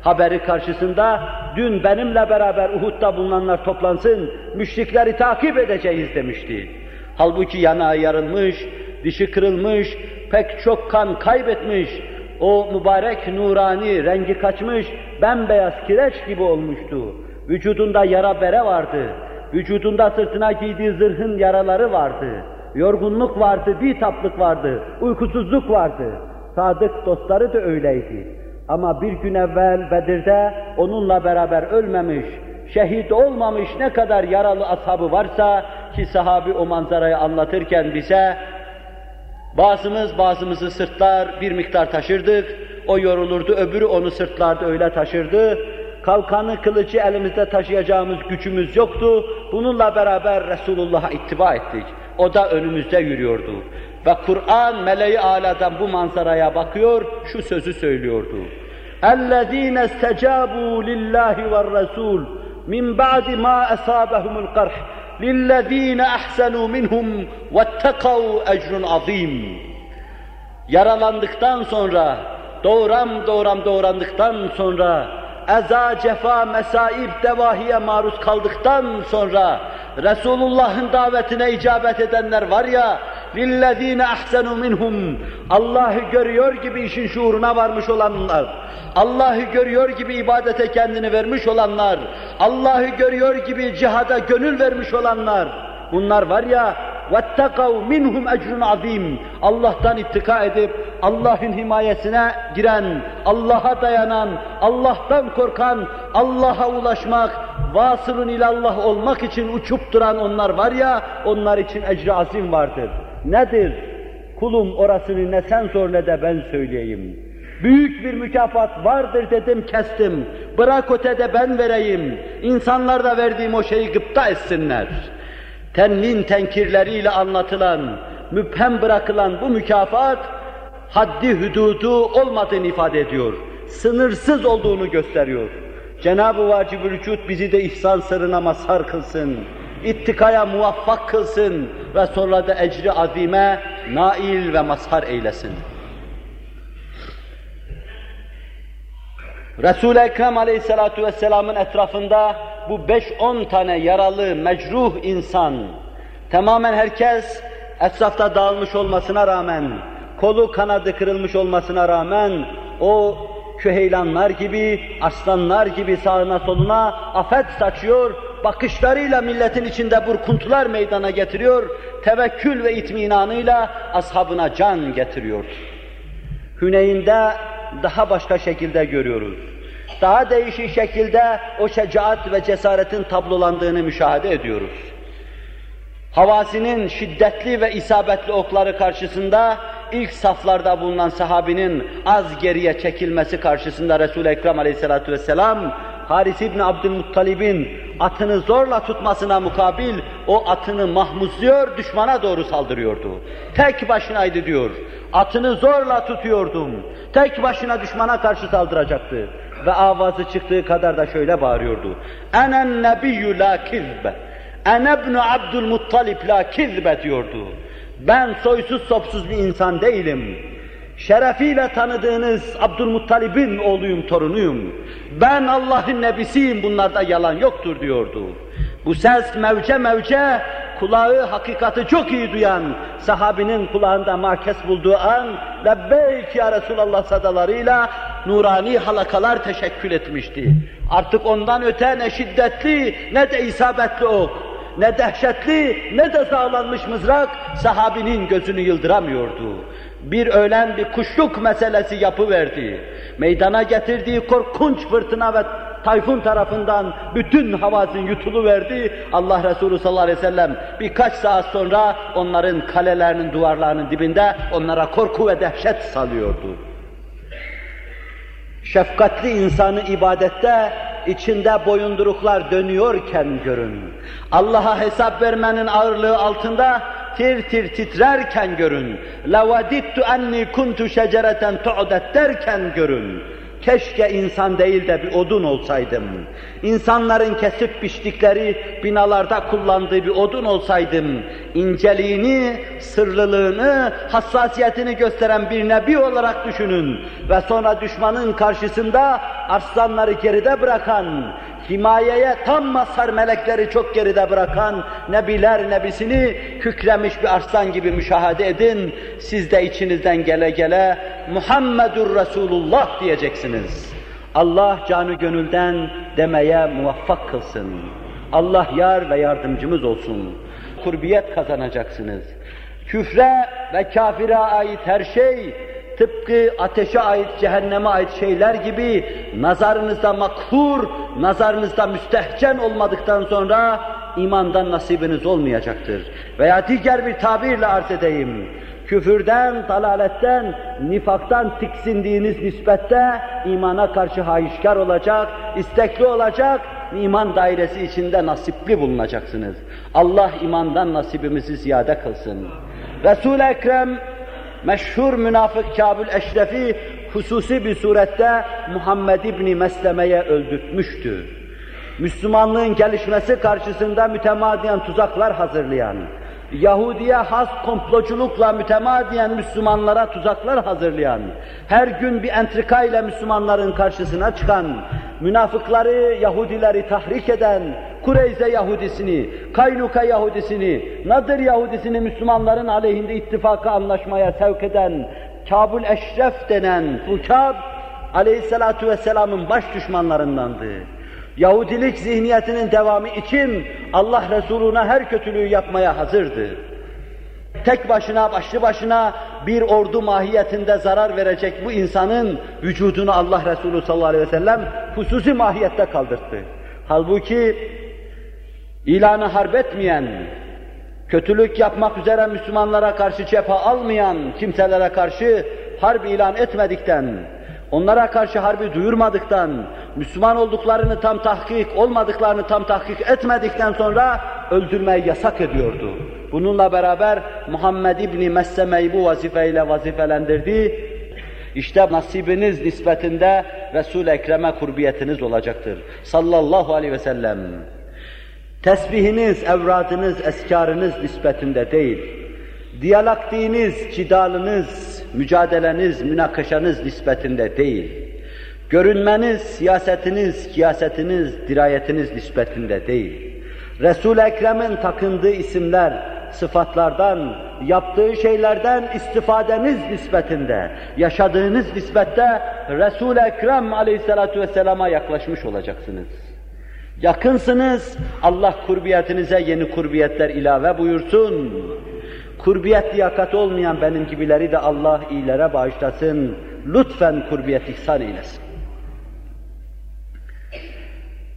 Haberi karşısında dün benimle beraber Uhud'da bulunanlar toplansın, müşrikleri takip edeceğiz demişti. Halbuki yana yarılmış, dişi kırılmış, pek çok kan kaybetmiş, o mübarek nurani rengi kaçmış, bembeyaz kireç gibi olmuştu. Vücudunda yara bere vardı. Vücudunda sırtına giydiği zırhın yaraları vardı. Yorgunluk vardı, bitaplık vardı, uykusuzluk vardı. Sadık dostları da öyleydi. Ama bir gün evvel Bedir'de onunla beraber ölmemiş, şehit olmamış ne kadar yaralı ashabı varsa ki sahabi o manzarayı anlatırken bize bazımız bazımızı sırtlar bir miktar taşırdık, o yorulurdu, öbürü onu sırtlarda öyle taşırdı Kalkanı, kılıcı elimizde taşıyacağımız gücümüz yoktu. Bununla beraber Resulullah'a ittiba ettik. O da önümüzde yürüyordu. Ve Kur'an meleği aladan bu manzaraya bakıyor, şu sözü söylüyordu. اَلَّذ۪ينَ اسْتَجَابُوا لِلّٰهِ وَالرَّسُولِ مِنْ بَعْدِ مَا أَصَابَهُمُ الْقَرْحِ لِلَّذ۪ينَ اَحْسَنُوا مِنْهُمْ وَاتَّقَوْا اَجْرٌ عَظ۪يمٌ Yaralandıktan sonra, doğram doğram doğrandıktan sonra, eza, cefa, mesaib, devahiye maruz kaldıktan sonra Resulullah'ın davetine icabet edenler var ya لِلَّذ۪ينَ اَحْسَنُوا minhum Allah'ı görüyor gibi işin şuuruna varmış olanlar, Allah'ı görüyor gibi ibadete kendini vermiş olanlar, Allah'ı görüyor gibi cihada gönül vermiş olanlar, bunlar var ya وَاتَّقَوْا minhum ecrun azim. Allah'tan ittika edip Allah'ın himayesine giren, Allah'a dayanan, Allah'tan korkan, Allah'a ulaşmak, vasılın ilallah olmak için uçup duran onlar var ya, onlar için ecri azim vardır. Nedir? Kulum orasını ne sen sor ne de ben söyleyeyim. Büyük bir mükafat vardır dedim kestim. Bırak ötede ben vereyim. İnsanlar da verdiğim o şeyi gıpta etsinler tenvin tenkirleriyle anlatılan, müphem bırakılan bu mükafat, haddi hüdudu olmadığını ifade ediyor. Sınırsız olduğunu gösteriyor. Cenab-ı Vacib-ül Vücud bizi de ihsan sırrına mazhar kılsın, ittikaya muvaffak kılsın ve sonra da ecri azime nail ve mazhar eylesin. Resul-i Ekrem aleyhissalatu vesselamın etrafında bu 5-10 tane yaralı, mecruh insan, tamamen herkes etrafta dağılmış olmasına rağmen, kolu kanadı kırılmış olmasına rağmen, o küheylanlar gibi, aslanlar gibi sağına soluna afet saçıyor, bakışlarıyla milletin içinde burkuntular meydana getiriyor, tevekkül ve itminanıyla ashabına can getiriyor. Hüneyn'de daha başka şekilde görüyoruz. Daha değişik şekilde o şecaat ve cesaretin tablolandığını müşahede ediyoruz. Havasinin şiddetli ve isabetli okları karşısında ilk saflarda bulunan sahabinin az geriye çekilmesi karşısında Resul-i Ekrem aleyhissalatu vesselam Haris İbni Abdülmuttalib'in atını zorla tutmasına mukabil o atını mahmuzluyor, düşmana doğru saldırıyordu. Tek başınaydı diyor. Atını zorla tutuyordum. Tek başına düşmana karşı saldıracaktı. Ve avazı çıktığı kadar da şöyle bağırıyordu. Enen nebiyyü la kizbe. Enebnu Abdülmuttalib la kizbe diyordu. Ben soysuz sopsuz bir insan değilim. Şerefiyle tanıdığınız Abdülmuttalib'in oğluyum, torunuyum. Ben Allah'ın nebisiyim, bunlarda yalan yoktur diyordu. Bu ses mevce mevce, kulağı hakikati çok iyi duyan, sahabinin kulağında makes bulduğu an, lebbeyk ya Resulallah sadalarıyla nurani halakalar teşekkül etmişti. Artık ondan öte ne şiddetli ne de isabetli ok, ne dehşetli ne de sağlanmış mızrak sahabinin gözünü yıldıramıyordu. Bir öğlen bir kuşluk meselesi yapıverdi. Meydana getirdiği korkunç fırtına ve tayfun tarafından bütün havasın yutulu verdi. Allah Resulü sallallahu aleyhi ve sellem birkaç saat sonra onların kalelerinin duvarlarının dibinde onlara korku ve dehşet salıyordu. Şefkatli insanı ibadette içinde boyunduruklar dönüyorken görün. Allah'a hesap vermenin ağırlığı altında tir tir titrerken görün. لَوَدِدْتُ اَنِّي كُنْتُ شَجَرَةً تُعْدَتْ derken görün. Keşke insan değil de bir odun olsaydım. İnsanların kesip biçtikleri binalarda kullandığı bir odun olsaydım. İnceliğini, sırlılığını, hassasiyetini gösteren bir nebi olarak düşünün. Ve sonra düşmanın karşısında arslanları geride bırakan, himayeye tam mazhar melekleri çok geride bırakan nebiler nebisini kükremiş bir arslan gibi müşahede edin. Siz de içinizden gele gele Muhammedur Resulullah diyeceksiniz. Allah canı gönülden demeye muvaffak kılsın. Allah yar ve yardımcımız olsun. Kurbiyet kazanacaksınız. Küfre ve kafire ait her şey tıpkı ateşe ait, cehenneme ait şeyler gibi nazarınızda makhur, nazarınızda müstehcen olmadıktan sonra imandan nasibiniz olmayacaktır. Veya diğer bir tabirle arz edeyim. Küfürden, dalaletten, nifaktan tiksindiğiniz nispette imana karşı hayışkar olacak, istekli olacak, iman dairesi içinde nasipli bulunacaksınız. Allah imandan nasibimizi ziyade kılsın. Resul-i Ekrem meşhur münafık Kabül Eşref'i hususi bir surette Muhammed İbni Mesleme'ye öldürtmüştü. Müslümanlığın gelişmesi karşısında mütemadiyen tuzaklar hazırlayan, Yahudiye has komploculukla mütemadiyen Müslümanlara tuzaklar hazırlayan, her gün bir entrika ile Müslümanların karşısına çıkan, münafıkları, Yahudileri tahrik eden, Kureyze Yahudisini, Kaynuka Yahudisini, Nadir Yahudisini Müslümanların aleyhinde ittifaka anlaşmaya sevk eden, Kabul Eşref denen bu Kab, aleyhissalatu vesselamın baş düşmanlarındandı. Yahudilik zihniyetinin devamı için Allah Resuluna her kötülüğü yapmaya hazırdı. Tek başına, başlı başına bir ordu mahiyetinde zarar verecek bu insanın vücudunu Allah Resulü sallallahu aleyhi ve sellem hususi mahiyette kaldırdı. Halbuki ilanı harp etmeyen, kötülük yapmak üzere Müslümanlara karşı cephe almayan kimselere karşı harp ilan etmedikten, onlara karşı harbi duyurmadıktan, Müslüman olduklarını tam tahkik, olmadıklarını tam tahkik etmedikten sonra öldürmeyi yasak ediyordu. Bununla beraber Muhammed İbni Messeme'yi bu vazifeyle vazifelendirdi. İşte nasibiniz nispetinde Resul-i Ekrem'e kurbiyetiniz olacaktır. Sallallahu aleyhi ve sellem. Tesbihiniz, evradınız, eskarınız nispetinde değil. Diyalaktiğiniz, cidalınız, mücadeleniz, münakaşanız nispetinde değil. Görünmeniz, siyasetiniz, kiyasetiniz, dirayetiniz nispetinde değil. Resul-i Ekrem'in takındığı isimler, sıfatlardan, yaptığı şeylerden istifadeniz nispetinde, yaşadığınız nispette Resul-i Ekrem aleyhissalatu vesselama yaklaşmış olacaksınız. Yakınsınız, Allah kurbiyetinize yeni kurbiyetler ilave buyursun. Kurbiyet liyakat olmayan benim gibileri de Allah iyilere bağışlasın. Lütfen kurbiyet ihsan eylesin.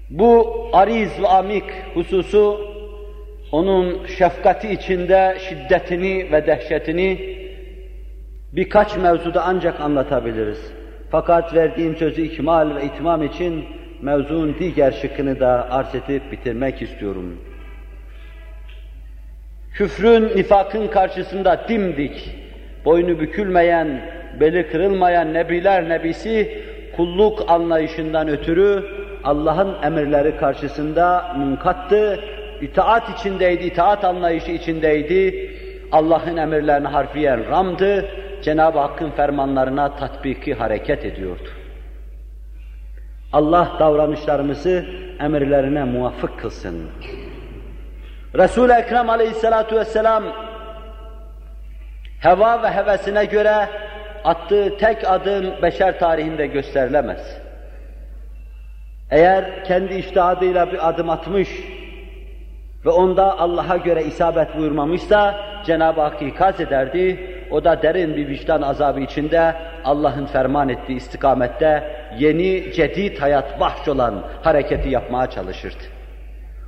Bu ariz ve amik hususu onun şefkati içinde şiddetini ve dehşetini birkaç mevzuda ancak anlatabiliriz. Fakat verdiğim sözü ikmal ve itmam için mevzunun diğer şıkkını da arz edip bitirmek istiyorum. Küfrün, nifakın karşısında dimdik, boynu bükülmeyen, beli kırılmayan nebiler nebisi kulluk anlayışından ötürü Allah'ın emirleri karşısında münkattı, itaat içindeydi, itaat anlayışı içindeydi. Allah'ın emirlerine harfiyen ramdı, Cenab-ı Hakk'ın fermanlarına tatbiki hareket ediyordu. Allah davranışlarımızı emirlerine muvaffık kılsın. Resul-i Ekrem aleyhissalatu vesselam heva ve hevesine göre attığı tek adım beşer tarihinde gösterilemez. Eğer kendi iştihadıyla bir adım atmış ve onda Allah'a göre isabet buyurmamışsa Cenab-ı Hak ikaz ederdi. O da derin bir vicdan azabı içinde Allah'ın ferman ettiği istikamette yeni, cedid hayat bahş olan hareketi yapmaya çalışırdı.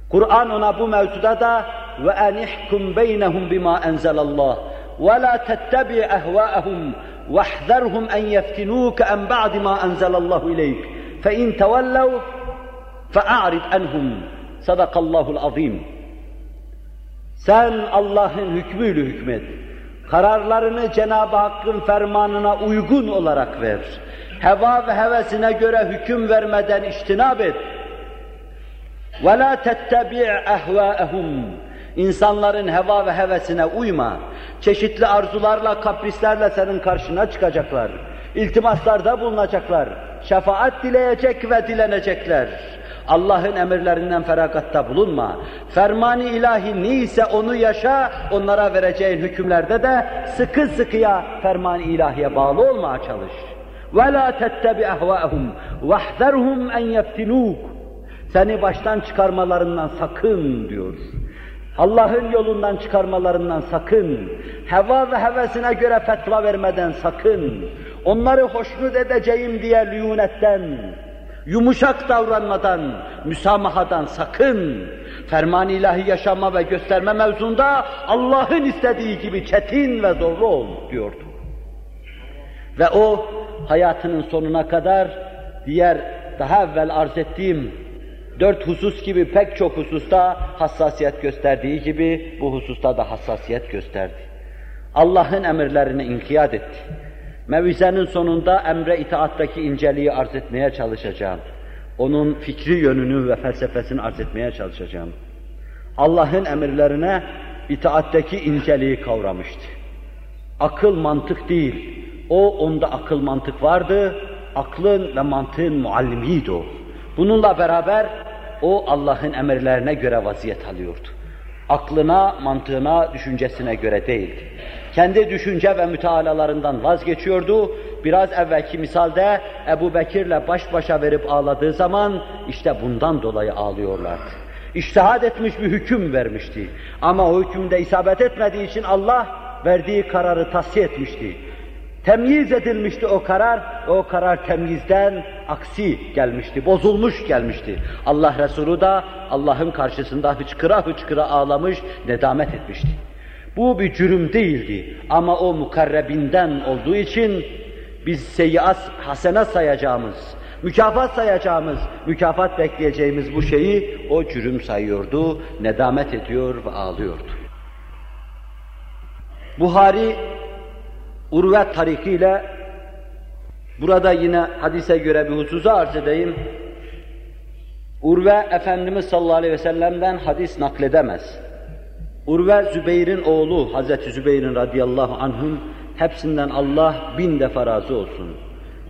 Kur'an ona bu mevzuda da ve enihkum beynehum bima enzelallah ve la tettebi ehvaehum vahzerhum en yeftinuke en ba'di ma enzelallahu ileyk fe in tevellev fe a'rid enhum. Sadakallahul azim sen Allah'ın hükmüyle hükmet kararlarını Cenab-ı Hakk'ın fermanına uygun olarak ver. Heva ve hevesine göre hüküm vermeden iştinab et. وَلَا تَتَّبِعْ اَهْوَاءَهُمْ İnsanların heva ve hevesine uyma. Çeşitli arzularla, kaprislerle senin karşına çıkacaklar. İltimaslarda bulunacaklar. Şefaat dileyecek ve dilenecekler. Allah'ın emirlerinden feragatta bulunma. Fermani ilahi neyse onu yaşa, onlara vereceğin hükümlerde de sıkı sıkıya fermani ilahiye bağlı olmaya çalış. وَلَا تَتَّبِ اَهْوَاهُمْ وَاحْذَرْهُمْ اَنْ يَفْتِنُوكُ seni baştan çıkarmalarından sakın diyor. Allah'ın yolundan çıkarmalarından sakın. Heva ve hevesine göre fetva vermeden sakın. Onları hoşnut edeceğim diye lüyunetten, yumuşak davranmadan, müsamahadan sakın. Ferman ilahi yaşama ve gösterme mevzunda Allah'ın istediği gibi çetin ve zorlu ol diyordu. Ve o hayatının sonuna kadar diğer daha evvel arz ettiğim dört husus gibi pek çok hususta hassasiyet gösterdiği gibi bu hususta da hassasiyet gösterdi. Allah'ın emirlerine inkiyat etti. Mevizenin sonunda emre itaattaki inceliği arz etmeye çalışacağım. Onun fikri yönünü ve felsefesini arz etmeye çalışacağım. Allah'ın emirlerine itaatteki inceliği kavramıştı. Akıl mantık değil. O onda akıl mantık vardı. Aklın ve mantığın muallimiydi o. Bununla beraber o Allah'ın emirlerine göre vaziyet alıyordu. Aklına, mantığına, düşüncesine göre değildi. Kendi düşünce ve mütealalarından vazgeçiyordu. Biraz evvelki misalde Ebu Bekir'le baş başa verip ağladığı zaman işte bundan dolayı ağlıyorlardı. İştihad etmiş bir hüküm vermişti. Ama o hükümde isabet etmediği için Allah verdiği kararı tasfiye etmişti. Temyiz edilmişti o karar, o karar temyizden aksi gelmişti, bozulmuş gelmişti. Allah Resulü da Allah'ın karşısında hıçkıra hıçkıra ağlamış, nedamet etmişti. Bu bir cürüm değildi ama o mukarrebinden olduğu için biz seyyiat hasene sayacağımız, mükafat sayacağımız, mükafat bekleyeceğimiz bu şeyi o cürüm sayıyordu, nedamet ediyor ve ağlıyordu. Buhari Urve tarikiyle burada yine hadise göre bir hususu arz edeyim. Urve Efendimiz sallallahu aleyhi ve sellem'den hadis nakledemez. Urve Zübeyir'in oğlu Hazreti Zübeyir'in radıyallahu anh'ın hepsinden Allah bin defa razı olsun.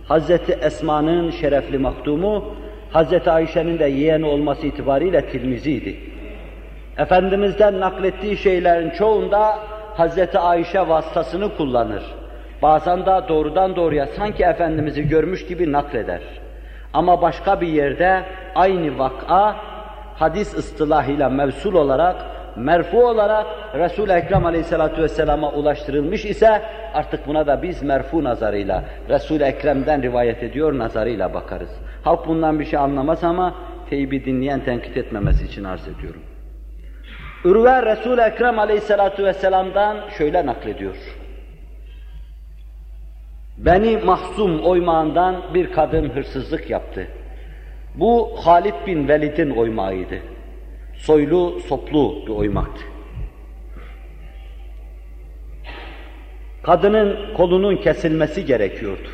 Hazreti Esma'nın şerefli makdumu, Hazreti Ayşe'nin de yeğeni olması itibariyle Tirmizi'ydi. Efendimiz'den naklettiği şeylerin çoğunda Hazreti Ayşe vasıtasını kullanır. Bazen de doğrudan doğruya sanki Efendimiz'i görmüş gibi nakleder. Ama başka bir yerde aynı vak'a hadis ıstılahıyla mevsul olarak, merfu olarak Resul-i Ekrem Aleyhisselatü Vesselam'a ulaştırılmış ise artık buna da biz merfu nazarıyla, Resul-i Ekrem'den rivayet ediyor nazarıyla bakarız. Halk bundan bir şey anlamaz ama teybi dinleyen tenkit etmemesi için arz ediyorum. Ürve Resul-i Ekrem Aleyhisselatü Vesselam'dan şöyle naklediyor. Beni Mahzum oymağından bir kadın hırsızlık yaptı. Bu Halid bin Velid'in oymağıydı. Soylu, soplu bir oymaktı. Kadının kolunun kesilmesi gerekiyordu.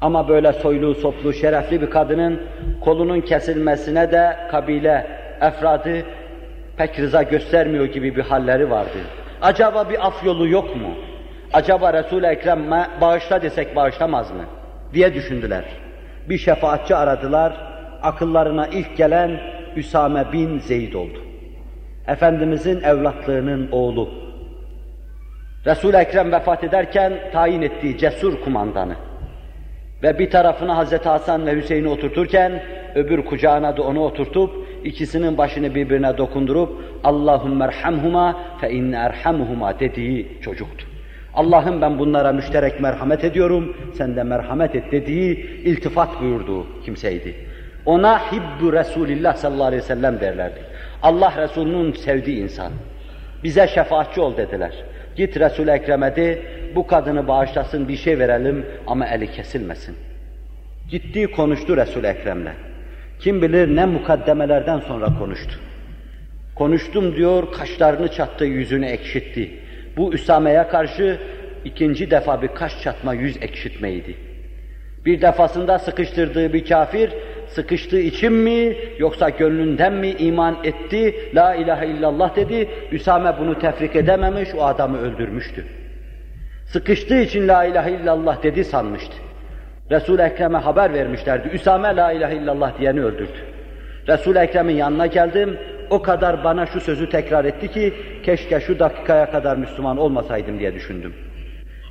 Ama böyle soylu, soplu, şerefli bir kadının kolunun kesilmesine de kabile, efradı pek rıza göstermiyor gibi bir halleri vardı. Acaba bir af yolu yok mu? Acaba Resul-i Ekrem'e bağışla desek bağışlamaz mı? diye düşündüler. Bir şefaatçi aradılar, akıllarına ilk gelen Üsame bin Zeyd oldu. Efendimizin evlatlığının oğlu. Resul-i Ekrem vefat ederken tayin ettiği cesur kumandanı. Ve bir tarafına Hazreti Hasan ve Hüseyin'i oturturken, öbür kucağına da onu oturtup, ikisinin başını birbirine dokundurup, Allahümme erhamhuma fe inne erhamhuma dediği çocuktu. Allah'ım ben bunlara müşterek merhamet ediyorum, sen de merhamet et dediği iltifat buyurduğu kimseydi. Ona hibbu Resulillah sallallahu aleyhi ve sellem derlerdi. Allah Resulü'nün sevdiği insan. Bize şefaatçi ol dediler. Git Resul-i Ekrem'e de bu kadını bağışlasın bir şey verelim ama eli kesilmesin. Gitti konuştu Resul-i Ekrem'le. Kim bilir ne mukaddemelerden sonra konuştu. Konuştum diyor, kaşlarını çattı, yüzünü ekşitti. Bu Üsame'ye karşı ikinci defa bir kaş çatma yüz ekşitmeydi. Bir defasında sıkıştırdığı bir kafir, sıkıştığı için mi yoksa gönlünden mi iman etti, la ilahe illallah dedi, Üsame bunu tefrik edememiş, o adamı öldürmüştü. Sıkıştığı için la ilahe illallah dedi sanmıştı. Resul-i Ekrem'e haber vermişlerdi. Üsame la ilahe illallah diyeni öldürdü. Resul-i Ekrem'in yanına geldim. O kadar bana şu sözü tekrar etti ki keşke şu dakikaya kadar Müslüman olmasaydım diye düşündüm.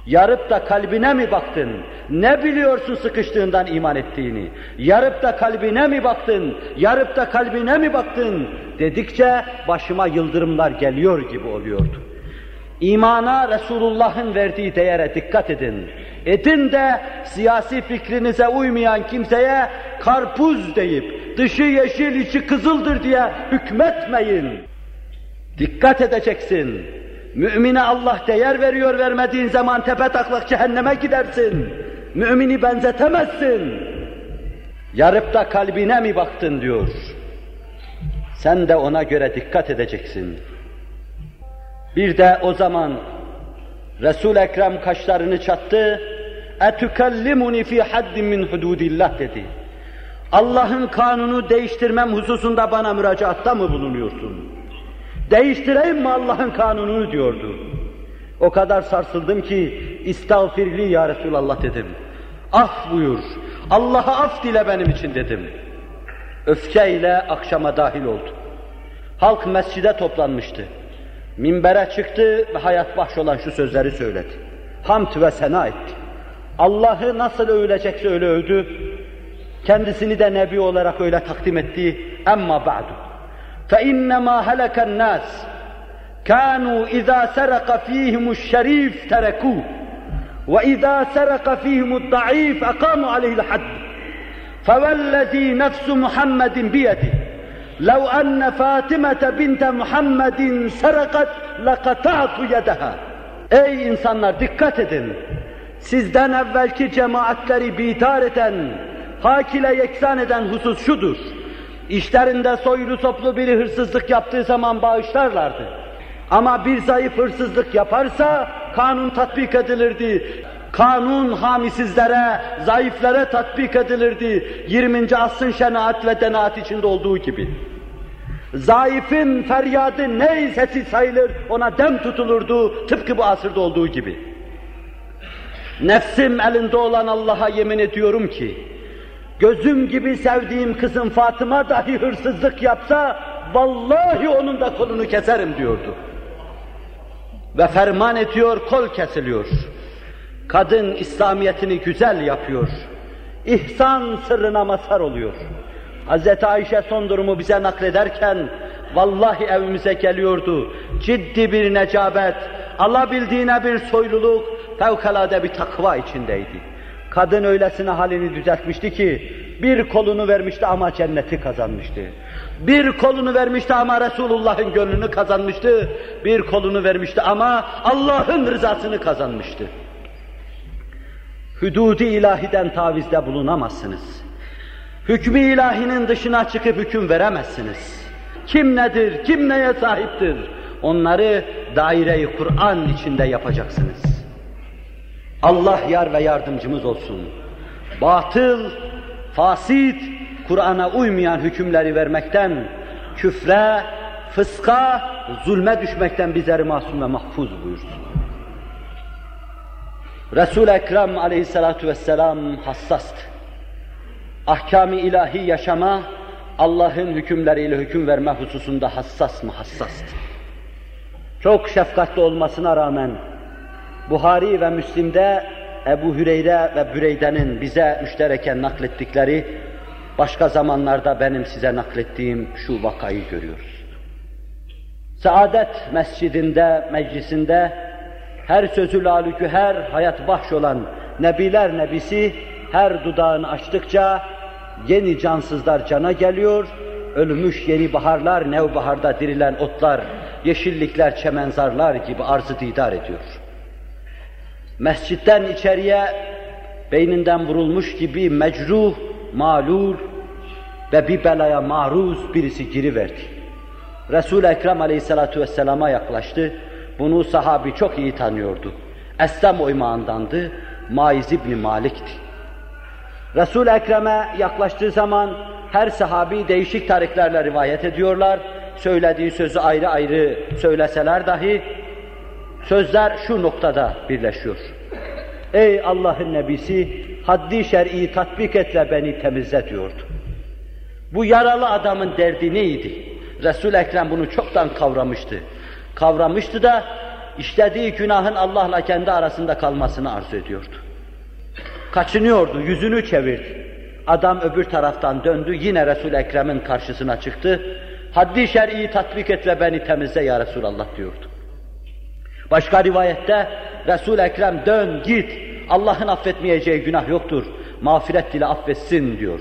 Yarıp da kalbine mi baktın? Ne biliyorsun sıkıştığından iman ettiğini? Yarıp da kalbine mi baktın? Yarıp da kalbine mi baktın? Dedikçe başıma yıldırımlar geliyor gibi oluyordu. İmana Resulullah'ın verdiği değere dikkat edin. Edin de siyasi fikrinize uymayan kimseye karpuz deyip dışı yeşil içi kızıldır diye hükmetmeyin. Dikkat edeceksin. Mümine Allah değer veriyor vermediğin zaman tepe taklak cehenneme gidersin. Mümini benzetemezsin. Yarıp da kalbine mi baktın diyor. Sen de ona göre dikkat edeceksin. Bir de o zaman Resul Ekrem kaşlarını çattı. "Etukellimuni fi haddin min hududillah" dedi. Allah'ın kanunu değiştirmem hususunda bana müracaatta mı bulunuyorsun? Değiştireyim mi Allah'ın kanununu diyordu. O kadar sarsıldım ki istağfirli ya Resulallah dedim. Af buyur. Allah'a af dile benim için dedim. Öfkeyle akşama dahil oldu. Halk mescide toplanmıştı. Minbere çıktı ve hayat bahşolan şu sözleri söyledi. Hamd ve sena etti. Allah'ı nasıl övülecekse öyle övdü. Kendisini de nebi olarak öyle takdim etti. Emma ba'du. فَاِنَّمَا هَلَكَ النَّاسِ كَانُوا اِذَا سَرَقَ ف۪يهِمُ الشَّر۪يفِ تَرَكُوهُ وَاِذَا سَرَقَ ف۪يهِمُ الضَّعِيفِ اَقَامُوا عَلَيْهِ الْحَدِّ فَوَالَّذ۪ي نَفْسُ مُحَمَّدٍ بِيَدِهِ لو أن فاطمة بنت محمد سرقت لقطعت يدها Ey insanlar dikkat edin! Sizden evvelki cemaatleri bitar eden, hak ile yeksan eden husus şudur. İşlerinde soylu soplu biri hırsızlık yaptığı zaman bağışlarlardı. Ama bir zayıf hırsızlık yaparsa kanun tatbik edilirdi. Kanun hamisizlere, zayıflara tatbik edilirdi. 20. asrın şenaat ve denaat içinde olduğu gibi. Zayıfın feryadı neyse sayılır, ona dem tutulurdu, tıpkı bu asırda olduğu gibi. Nefsim elinde olan Allah'a yemin ediyorum ki, gözüm gibi sevdiğim kızım Fatıma dahi hırsızlık yapsa, vallahi onun da kolunu keserim diyordu. Ve ferman ediyor, kol kesiliyor. Kadın İslamiyetini güzel yapıyor. İhsan sırrına mazhar oluyor. Hz. Ayşe son durumu bize naklederken, vallahi evimize geliyordu. Ciddi bir necabet, alabildiğine bir soyluluk, fevkalade bir takva içindeydi. Kadın öylesine halini düzeltmişti ki, bir kolunu vermişti ama cenneti kazanmıştı. Bir kolunu vermişti ama Resulullah'ın gönlünü kazanmıştı. Bir kolunu vermişti ama Allah'ın rızasını kazanmıştı. Hüdudi ilahiden tavizde bulunamazsınız. Hükmü ilahinin dışına çıkıp hüküm veremezsiniz. Kim nedir, kim neye sahiptir? Onları daire-i Kur'an içinde yapacaksınız. Allah yar ve yardımcımız olsun. Batıl, fasit, Kur'an'a uymayan hükümleri vermekten, küfre, fıska, zulme düşmekten bizleri masum ve mahfuz buyursun. Resul-i Ekrem aleyhissalatu vesselam hassastı. Ahkam-ı ilahi yaşama, Allah'ın hükümleriyle hüküm verme hususunda hassas mı hassastı. Çok şefkatli olmasına rağmen Buhari ve Müslim'de Ebu Hüreyre ve Büreyde'nin bize müştereken naklettikleri başka zamanlarda benim size naklettiğim şu vakayı görüyoruz. Saadet mescidinde, meclisinde her sözü lalükü her hayat bahş olan Nebiler Nebisi her dudağını açtıkça yeni cansızlar cana geliyor, ölmüş yeni baharlar, nevbaharda dirilen otlar, yeşillikler, çemenzarlar gibi arzı didar ediyor. Mescitten içeriye beyninden vurulmuş gibi mecruh, malul ve bir belaya maruz birisi giriverdi. Resul-i Ekrem aleyhissalatu vesselama yaklaştı. Bunu sahabi çok iyi tanıyordu. Eslem oymağındandı, Maiz İbni Malik'ti. Resul-i Ekrem'e yaklaştığı zaman her sahabi değişik tariklerle rivayet ediyorlar. Söylediği sözü ayrı ayrı söyleseler dahi Sözler şu noktada birleşiyor. Ey Allah'ın Nebisi, haddi şer'i tatbik et ve beni temizle diyordu. Bu yaralı adamın derdi neydi? Resul Ekrem bunu çoktan kavramıştı. Kavramıştı da işlediği günahın Allah'la kendi arasında kalmasını arzu ediyordu. Kaçınıyordu, yüzünü çevirdi. Adam öbür taraftan döndü, yine Resul Ekrem'in karşısına çıktı. Haddi şer'i tatbik et ve beni temizle ya Resulallah diyordu. Başka rivayette Resul Ekrem dön git. Allah'ın affetmeyeceği günah yoktur. Mağfiret dile affetsin diyor.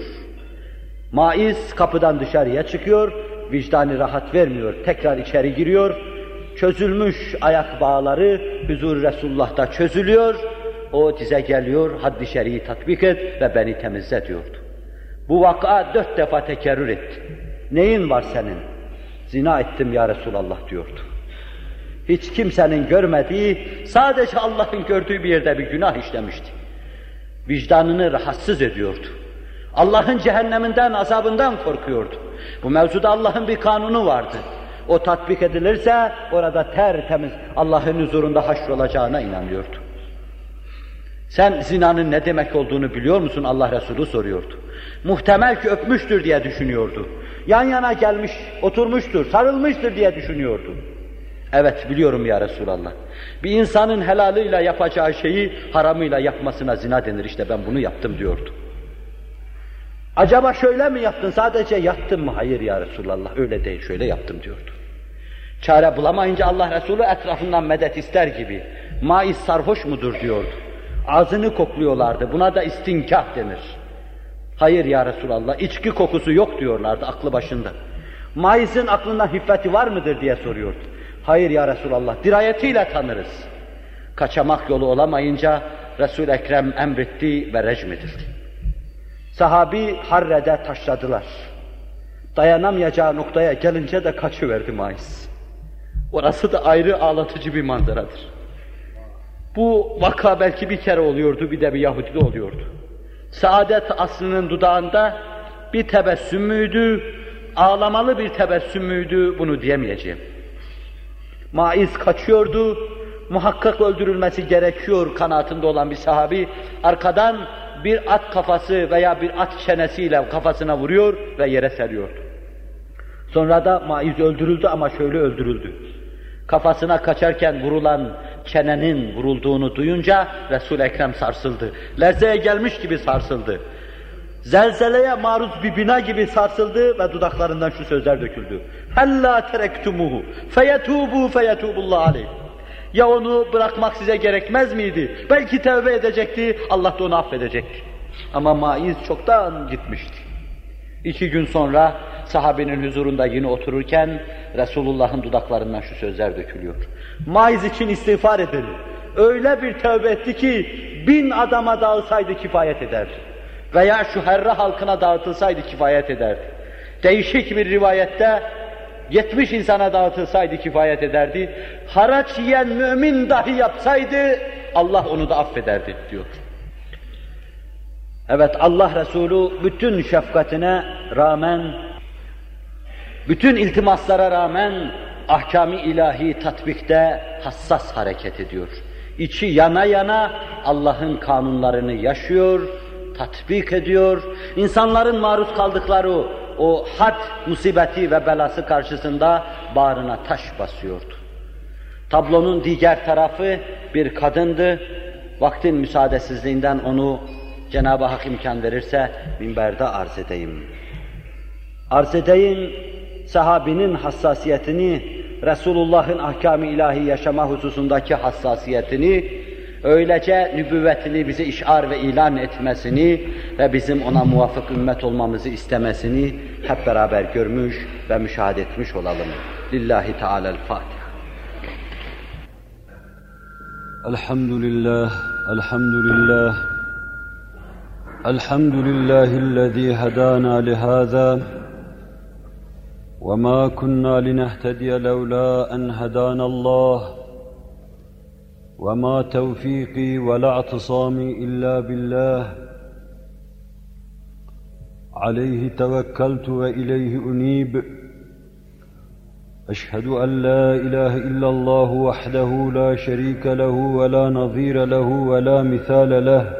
Maiz kapıdan dışarıya çıkıyor, vicdanı rahat vermiyor. Tekrar içeri giriyor. Çözülmüş ayak bağları huzur Resulullah'ta çözülüyor. O dize geliyor, haddi şer'i tatbik et ve beni temizle diyordu. Bu vaka dört defa tekerrür etti. Neyin var senin? Zina ettim ya Resulallah diyordu. Hiç kimsenin görmediği, sadece Allah'ın gördüğü bir yerde bir günah işlemişti. Vicdanını rahatsız ediyordu. Allah'ın cehenneminden, azabından korkuyordu. Bu mevzuda Allah'ın bir kanunu vardı. O tatbik edilirse orada tertemiz Allah'ın huzurunda haşrolacağına inanıyordu. Sen zinanın ne demek olduğunu biliyor musun? Allah Resulü soruyordu. Muhtemel ki öpmüştür diye düşünüyordu. Yan yana gelmiş, oturmuştur, sarılmıştır diye düşünüyordu. Evet biliyorum ya Resulallah. Bir insanın helalıyla yapacağı şeyi haramıyla yapmasına zina denir işte ben bunu yaptım diyordu. Acaba şöyle mi yaptın sadece yattın mı? Hayır ya Resulallah öyle değil şöyle yaptım diyordu. Çare bulamayınca Allah Resulü etrafından medet ister gibi maiz sarhoş mudur diyordu. Ağzını kokluyorlardı buna da istinkah denir. Hayır ya Resulallah içki kokusu yok diyorlardı aklı başında. Maizin aklında hiffeti var mıdır diye soruyordu. Hayır ya Resulallah, dirayetiyle tanırız. Kaçamak yolu olamayınca resul Ekrem emretti ve rejim edildi. Sahabi Harre'de taşladılar. Dayanamayacağı noktaya gelince de kaçıverdi Maiz. Orası da ayrı ağlatıcı bir manzaradır. Bu vaka belki bir kere oluyordu, bir de bir Yahudi oluyordu. Saadet aslının dudağında bir tebessüm müydü, ağlamalı bir tebessüm müydü bunu diyemeyeceğim. Maiz kaçıyordu, muhakkak öldürülmesi gerekiyor kanaatinde olan bir sahabi, arkadan bir at kafası veya bir at çenesiyle kafasına vuruyor ve yere seriyordu. Sonra da Maiz öldürüldü ama şöyle öldürüldü. Kafasına kaçarken vurulan çenenin vurulduğunu duyunca Resul Ekrem sarsıldı. Lerzeye gelmiş gibi sarsıldı. Zelzeleye maruz bir bina gibi sarsıldı ve dudaklarından şu sözler döküldü. Hella terektumuhu feyetubu feyetubullah aleyh. Ya onu bırakmak size gerekmez miydi? Belki tevbe edecekti, Allah da onu affedecekti. Ama Maiz çoktan gitmişti. İki gün sonra sahabenin huzurunda yine otururken Resulullah'ın dudaklarından şu sözler dökülüyor. Maiz için istiğfar edin. Öyle bir tövbe etti ki bin adama dağılsaydı kifayet ederdi. Veya şu herra halkına dağıtılsaydı kifayet ederdi. Değişik bir rivayette 70 insana dağıtılsaydı kifayet ederdi. Haraç yiyen mümin dahi yapsaydı Allah onu da affederdi diyor. Evet Allah Resulü bütün şefkatine rağmen, bütün iltimaslara rağmen ahkami ilahi tatbikte hassas hareket ediyor. İçi yana yana Allah'ın kanunlarını yaşıyor, tatbik ediyor. İnsanların maruz kaldıkları o had musibeti ve belası karşısında bağrına taş basıyordu. Tablonun diğer tarafı bir kadındı. Vaktin müsaadesizliğinden onu Cenab-ı Hak imkan verirse minberde arz edeyim. Arz edeyim sahabinin hassasiyetini, Resulullah'ın ahkam-ı ilahi yaşama hususundaki hassasiyetini, öylece nübüvvetini bize işar ve ilan etmesini ve bizim ona muvafık ümmet olmamızı istemesini hep beraber görmüş ve müşahede etmiş olalım. Lillahi Teala'l-Fatiha. Elhamdülillah, elhamdülillah. الحمد لله الذي هدانا لهذا وما كنا لنهتدي لولا أن هدانا الله وما توفيقي ولا اعتصامي إلا بالله عليه توكلت وإليه أنيب أشهد أن لا إله إلا الله وحده لا شريك له ولا نظير له ولا مثال له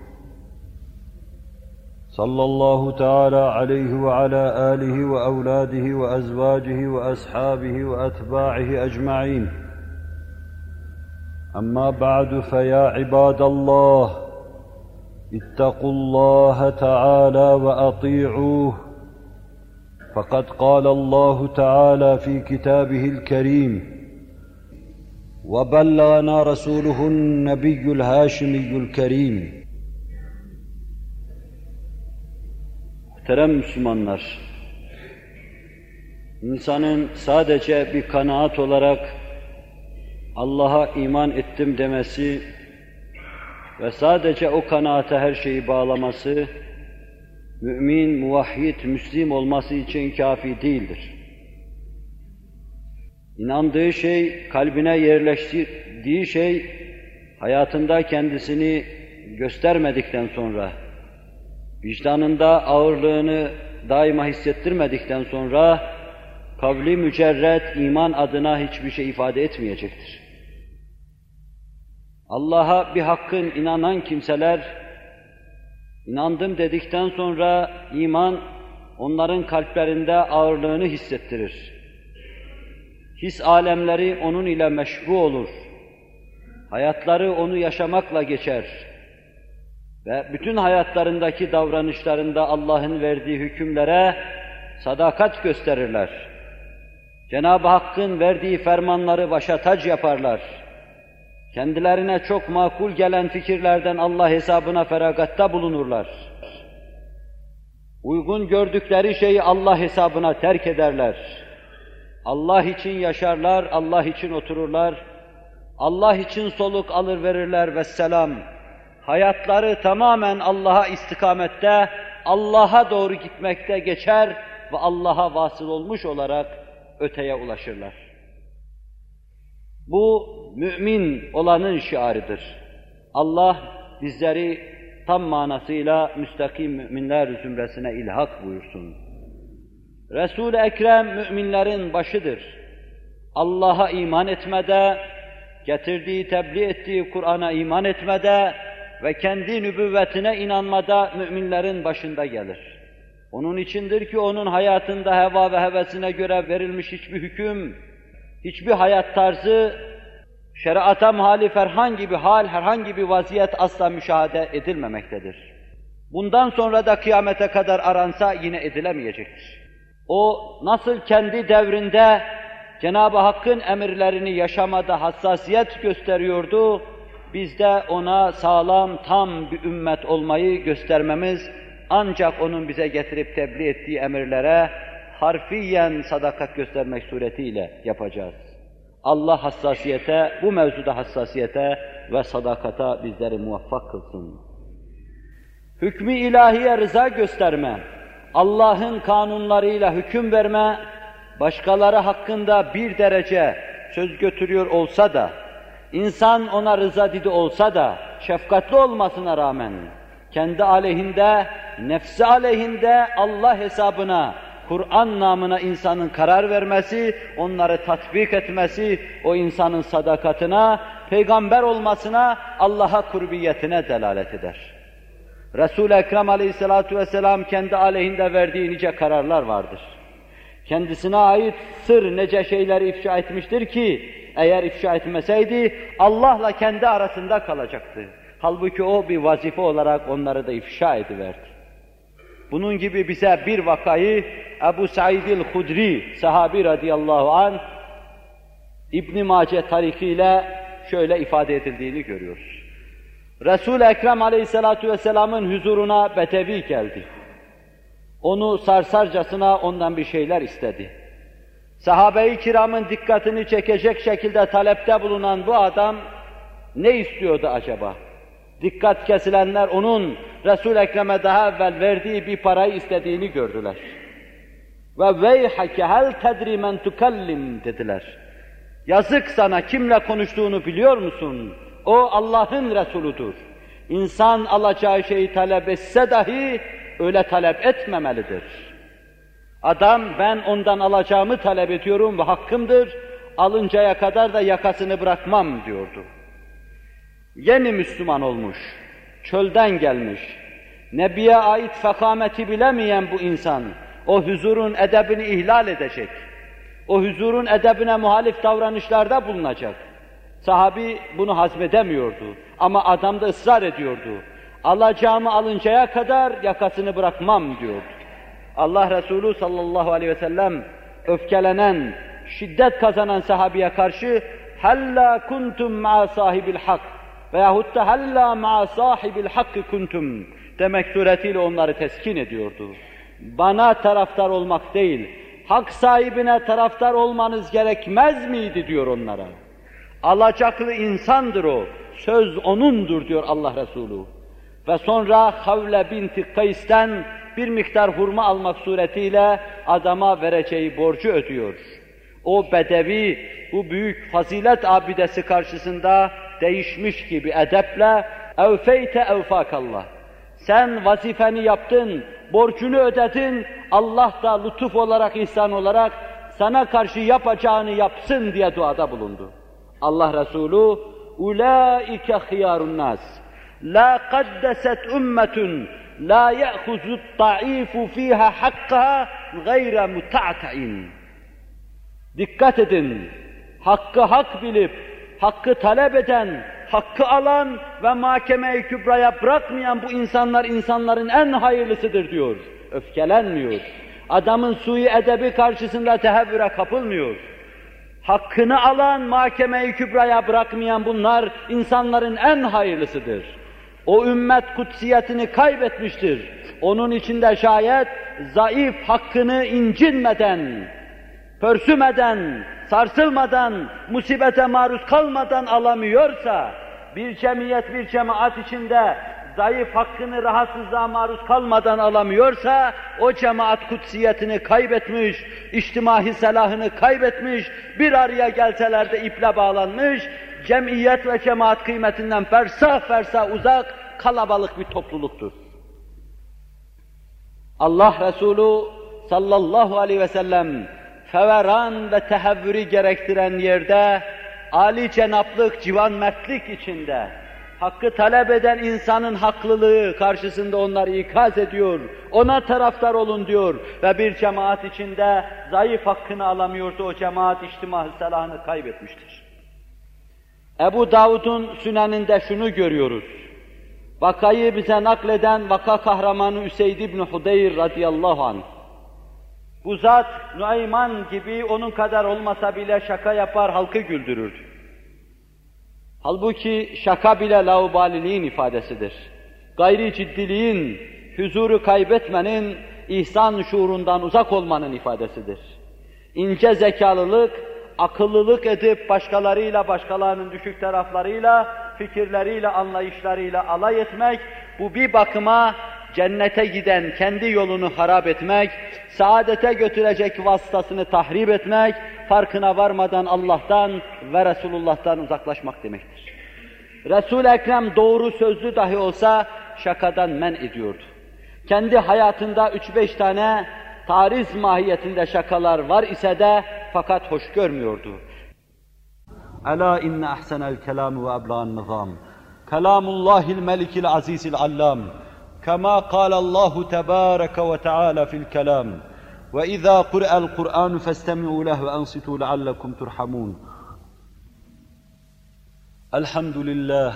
صلى الله تعالى عليه وعلى آله وأولاده وأزواجه وأصحابه وأتباعه أجمعين. أما بعد فيا عباد الله اتقوا الله تعالى وأطيعوه. فقد قال الله تعالى في كتابه الكريم وبلغنا رسوله النبي الهاشمي الكريم Muhterem Müslümanlar, insanın sadece bir kanaat olarak Allah'a iman ettim demesi ve sadece o kanaate her şeyi bağlaması, mümin, muvahhid, müslim olması için kafi değildir. İnandığı şey, kalbine yerleştirdiği şey, hayatında kendisini göstermedikten sonra, vicdanında ağırlığını daima hissettirmedikten sonra, kavli mücerret iman adına hiçbir şey ifade etmeyecektir. Allah'a bir hakkın inanan kimseler, inandım dedikten sonra iman onların kalplerinde ağırlığını hissettirir. His alemleri onun ile meşru olur. Hayatları onu yaşamakla geçer. Ve bütün hayatlarındaki davranışlarında Allah'ın verdiği hükümlere sadakat gösterirler. Cenab-ı Hakk'ın verdiği fermanları başa tac yaparlar. Kendilerine çok makul gelen fikirlerden Allah hesabına feragatta bulunurlar. Uygun gördükleri şeyi Allah hesabına terk ederler. Allah için yaşarlar, Allah için otururlar, Allah için soluk alır verirler ve selam. Hayatları tamamen Allah'a istikamette, Allah'a doğru gitmekte geçer ve Allah'a vasıl olmuş olarak öteye ulaşırlar. Bu mümin olanın şiarıdır. Allah bizleri tam manasıyla müstakim müminler zümresine ilhak buyursun. Resul-i Ekrem müminlerin başıdır. Allah'a iman etmede, getirdiği, tebliğ ettiği Kur'an'a iman etmede ve kendi nübüvvetine inanmada müminlerin başında gelir. Onun içindir ki onun hayatında heva ve hevesine göre verilmiş hiçbir hüküm, hiçbir hayat tarzı, şeriata muhalif herhangi bir hal, herhangi bir vaziyet asla müşahede edilmemektedir. Bundan sonra da kıyamete kadar aransa yine edilemeyecektir. O nasıl kendi devrinde Cenab-ı Hakk'ın emirlerini yaşamada hassasiyet gösteriyordu, biz de ona sağlam, tam bir ümmet olmayı göstermemiz, ancak onun bize getirip tebliğ ettiği emirlere harfiyen sadakat göstermek suretiyle yapacağız. Allah hassasiyete, bu mevzuda hassasiyete ve sadakata bizleri muvaffak kılsın. Hükmü ilahiye rıza gösterme, Allah'ın kanunlarıyla hüküm verme, başkaları hakkında bir derece söz götürüyor olsa da, insan ona rıza didi olsa da, şefkatli olmasına rağmen, kendi aleyhinde, nefsi aleyhinde Allah hesabına, Kur'an namına insanın karar vermesi, onları tatbik etmesi, o insanın sadakatına, peygamber olmasına, Allah'a kurbiyetine delalet eder. Resul-i Ekrem aleyhissalatu vesselam kendi aleyhinde verdiği nice kararlar vardır. Kendisine ait sır nece şeyleri ifşa etmiştir ki, eğer ifşa etmeseydi Allah'la kendi arasında kalacaktı. Halbuki o bir vazife olarak onları da ifşa ediverdi. Bunun gibi bize bir vakayı Ebu Said-i Hudri, sahabi radıyallahu an İbn Mace tarikiyle şöyle ifade edildiğini görüyoruz. Resul-i Ekrem aleyhissalatu vesselamın huzuruna betevi geldi. Onu sarsarcasına ondan bir şeyler istedi. Sahabe-i kiramın dikkatini çekecek şekilde talepte bulunan bu adam, Ne istiyordu acaba? Dikkat kesilenler onun Resul Ekrem'e daha evvel verdiği bir parayı istediğini gördüler. Ve veyhake hel tedri men tukellim dediler. Yazık sana kimle konuştuğunu biliyor musun? O Allah'ın Resuludur. İnsan alacağı şeyi talep etse dahi öyle talep etmemelidir. Adam ben ondan alacağımı talep ediyorum ve hakkımdır, alıncaya kadar da yakasını bırakmam diyordu. Yeni Müslüman olmuş, çölden gelmiş, Nebiye ait fakameti bilemeyen bu insan, o huzurun edebini ihlal edecek. O huzurun edebine muhalif davranışlarda bulunacak. Sahabi bunu hazmedemiyordu ama adam da ısrar ediyordu. Alacağımı alıncaya kadar yakasını bırakmam diyordu. Allah Resulü sallallahu aleyhi ve sellem öfkelenen, şiddet kazanan sahabiye karşı halla kuntum ma sahibil hak veyahut da halla ma sahibil hakkı kuntum demek suretiyle onları teskin ediyordu. Bana taraftar olmak değil, hak sahibine taraftar olmanız gerekmez miydi diyor onlara. Alacaklı insandır o, söz onundur diyor Allah Resulü. Ve sonra Havle binti Kays'ten bir miktar hurma almak suretiyle adama vereceği borcu ödüyor. O bedevi, bu büyük fazilet abidesi karşısında değişmiş gibi edeple evfeyte evfakallah. Sen vazifeni yaptın, borcunu ödedin, Allah da lütuf olarak, ihsan olarak sana karşı yapacağını yapsın diye duada bulundu. Allah Resulü ulaike hiyarun nas. La qaddeset ummetun la ya'khuzu ta'ifu fiha hakkaha gayra muta'ta'in. Dikkat edin. Hakkı hak bilip, hakkı talep eden, hakkı alan ve mahkeme-i kübraya bırakmayan bu insanlar insanların en hayırlısıdır diyor. Öfkelenmiyor. Adamın sui edebi karşısında tehevvüre kapılmıyor. Hakkını alan, mahkeme-i kübraya bırakmayan bunlar insanların en hayırlısıdır. O ümmet kutsiyetini kaybetmiştir. Onun içinde şayet zayıf hakkını incinmeden, pörsümeden, sarsılmadan, musibete maruz kalmadan alamıyorsa, bir cemiyet, bir cemaat içinde zayıf hakkını rahatsızlığa maruz kalmadan alamıyorsa, o cemaat kutsiyetini kaybetmiş, içtimai selahını kaybetmiş, bir araya gelseler de iple bağlanmış, cemiyet ve cemaat kıymetinden fersah fersah uzak, kalabalık bir topluluktur. Allah Resulü sallallahu aleyhi ve sellem feveran ve tehevvürü gerektiren yerde, âli cenaplık, civan mertlik içinde, hakkı talep eden insanın haklılığı karşısında onları ikaz ediyor, ona taraftar olun diyor ve bir cemaat içinde zayıf hakkını alamıyorsa o cemaat içtimai selahını kaybetmiştir. Ebu Davud'un süneninde şunu görüyoruz. Vakayı bize nakleden vaka kahramanı Üseyd ibn Hudeyr radıyallahu anh. Bu zat Nuayman gibi onun kadar olmasa bile şaka yapar, halkı güldürürdü. Halbuki şaka bile laubaliliğin ifadesidir. Gayri ciddiliğin, huzuru kaybetmenin, ihsan şuurundan uzak olmanın ifadesidir. İnce zekalılık, akıllılık edip başkalarıyla, başkalarının düşük taraflarıyla, fikirleriyle, anlayışlarıyla alay etmek, bu bir bakıma cennete giden kendi yolunu harap etmek, saadete götürecek vasıtasını tahrip etmek, farkına varmadan Allah'tan ve Resulullah'tan uzaklaşmak demektir. Resul-i Ekrem doğru sözlü dahi olsa şakadan men ediyordu. Kendi hayatında üç beş tane tariz mahiyetinde şakalar var ise de fakat hoş görmüyordu. Ela inne ahsenel kelam ve ebla'n nizam. Kelamullahil melikil azizil allam. Kema kalallahu tebareke ve teala fil kelam. Ve izâ kur'el Kur'an festemi'u leh ve ansitû leallekum turhamun. Elhamdülillah.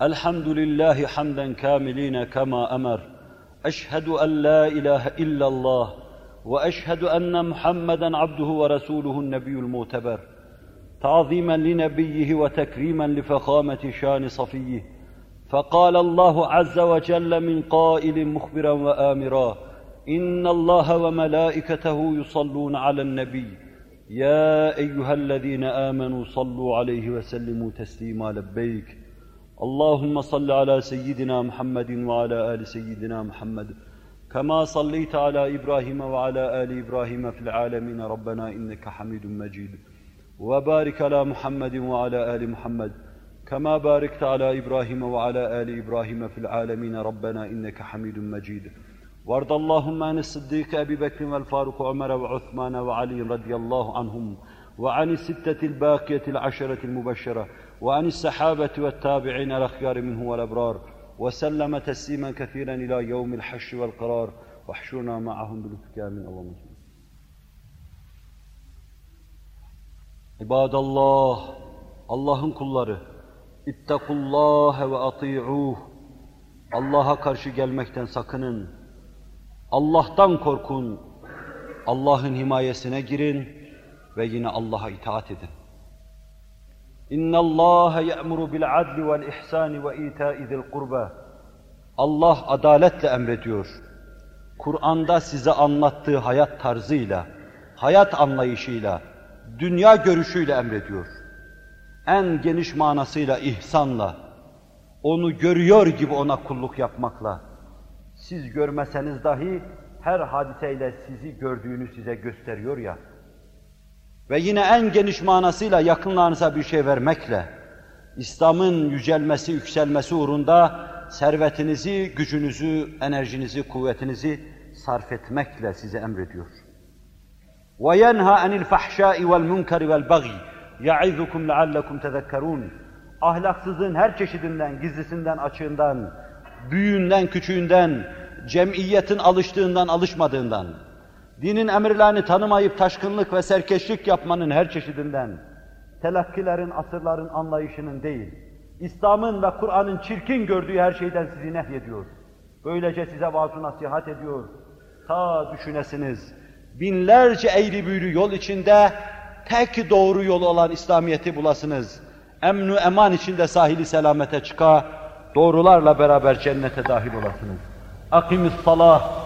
Elhamdülillahi hamden kamilina kema emer. Eşhedü en la ilahe illallah. وأشهد أن محمدا عبده ورسوله النبي المعتبر تعظيما لنبيه وتكريما لفخامة شان صفيه. فقال الله عز وجل من قائل مخبرا وامرا إن الله وملائكته يصلون على النبي. يا أيها الذين آمنوا صلوا عليه وسلموا تسليما لبيك. اللهم صل على سيدنا محمد وعلى آل سيدنا محمد. كما صليت على إبراهيم وعلى آل إبراهيم في العالمين ربنا إنك حميد مجيد. وبارك على محمد وعلى آل محمد كما باركت على إبراهيم وعلى آل إبراهيم في العالمين ربنا إنك حميد مجيد. وارض اللهم عن الصديق أبي بكر والفاروق وعمر وعثمان وعلي رضي الله عنهم وعن الستة الباقية العشرة المبشرة وعن السحابة والتابعين الأخيار منه والأبرار وسلم تسليما كثيرا إلى يوم الحشر والقرار واحشرنا معهم بلطفك آمين اللهم صل İbadallah, Allah'ın kulları, ittakullâhe ve ati'ûh. Allah'a karşı gelmekten sakının. Allah'tan korkun. Allah'ın himayesine girin ve yine Allah'a itaat edin. İnna Allah bil adli vel ihsani ve ita'i zil kurba. Allah adaletle emrediyor. Kur'an'da size anlattığı hayat tarzıyla, hayat anlayışıyla, dünya görüşüyle emrediyor. En geniş manasıyla ihsanla, onu görüyor gibi ona kulluk yapmakla, siz görmeseniz dahi her hadiseyle sizi gördüğünü size gösteriyor ya, ve yine en geniş manasıyla yakınlarınıza bir şey vermekle, İslam'ın yücelmesi, yükselmesi uğrunda servetinizi, gücünüzü, enerjinizi, kuvvetinizi sarf etmekle size emrediyor. وَيَنْهَا عَنِ الْفَحْشَاءِ وَالْمُنْكَرِ وَالْبَغْيِ يَعِذُكُمْ لَعَلَّكُمْ تَذَكَّرُونَ Ahlaksızlığın her çeşidinden, gizlisinden, açığından, büyüğünden, küçüğünden, cem'iyetin alıştığından, alışmadığından, dinin emirlerini tanımayıp taşkınlık ve serkeşlik yapmanın her çeşidinden, telakkilerin, asırların anlayışının değil, İslam'ın ve Kur'an'ın çirkin gördüğü her şeyden sizi nehyediyor. Böylece size vaaz nasihat ediyor. Ta düşünesiniz, binlerce eğri büğrü yol içinde tek doğru yol olan İslamiyet'i bulasınız. Emnu eman içinde sahili selamete çıka, doğrularla beraber cennete dahil olasınız. Akimis salah,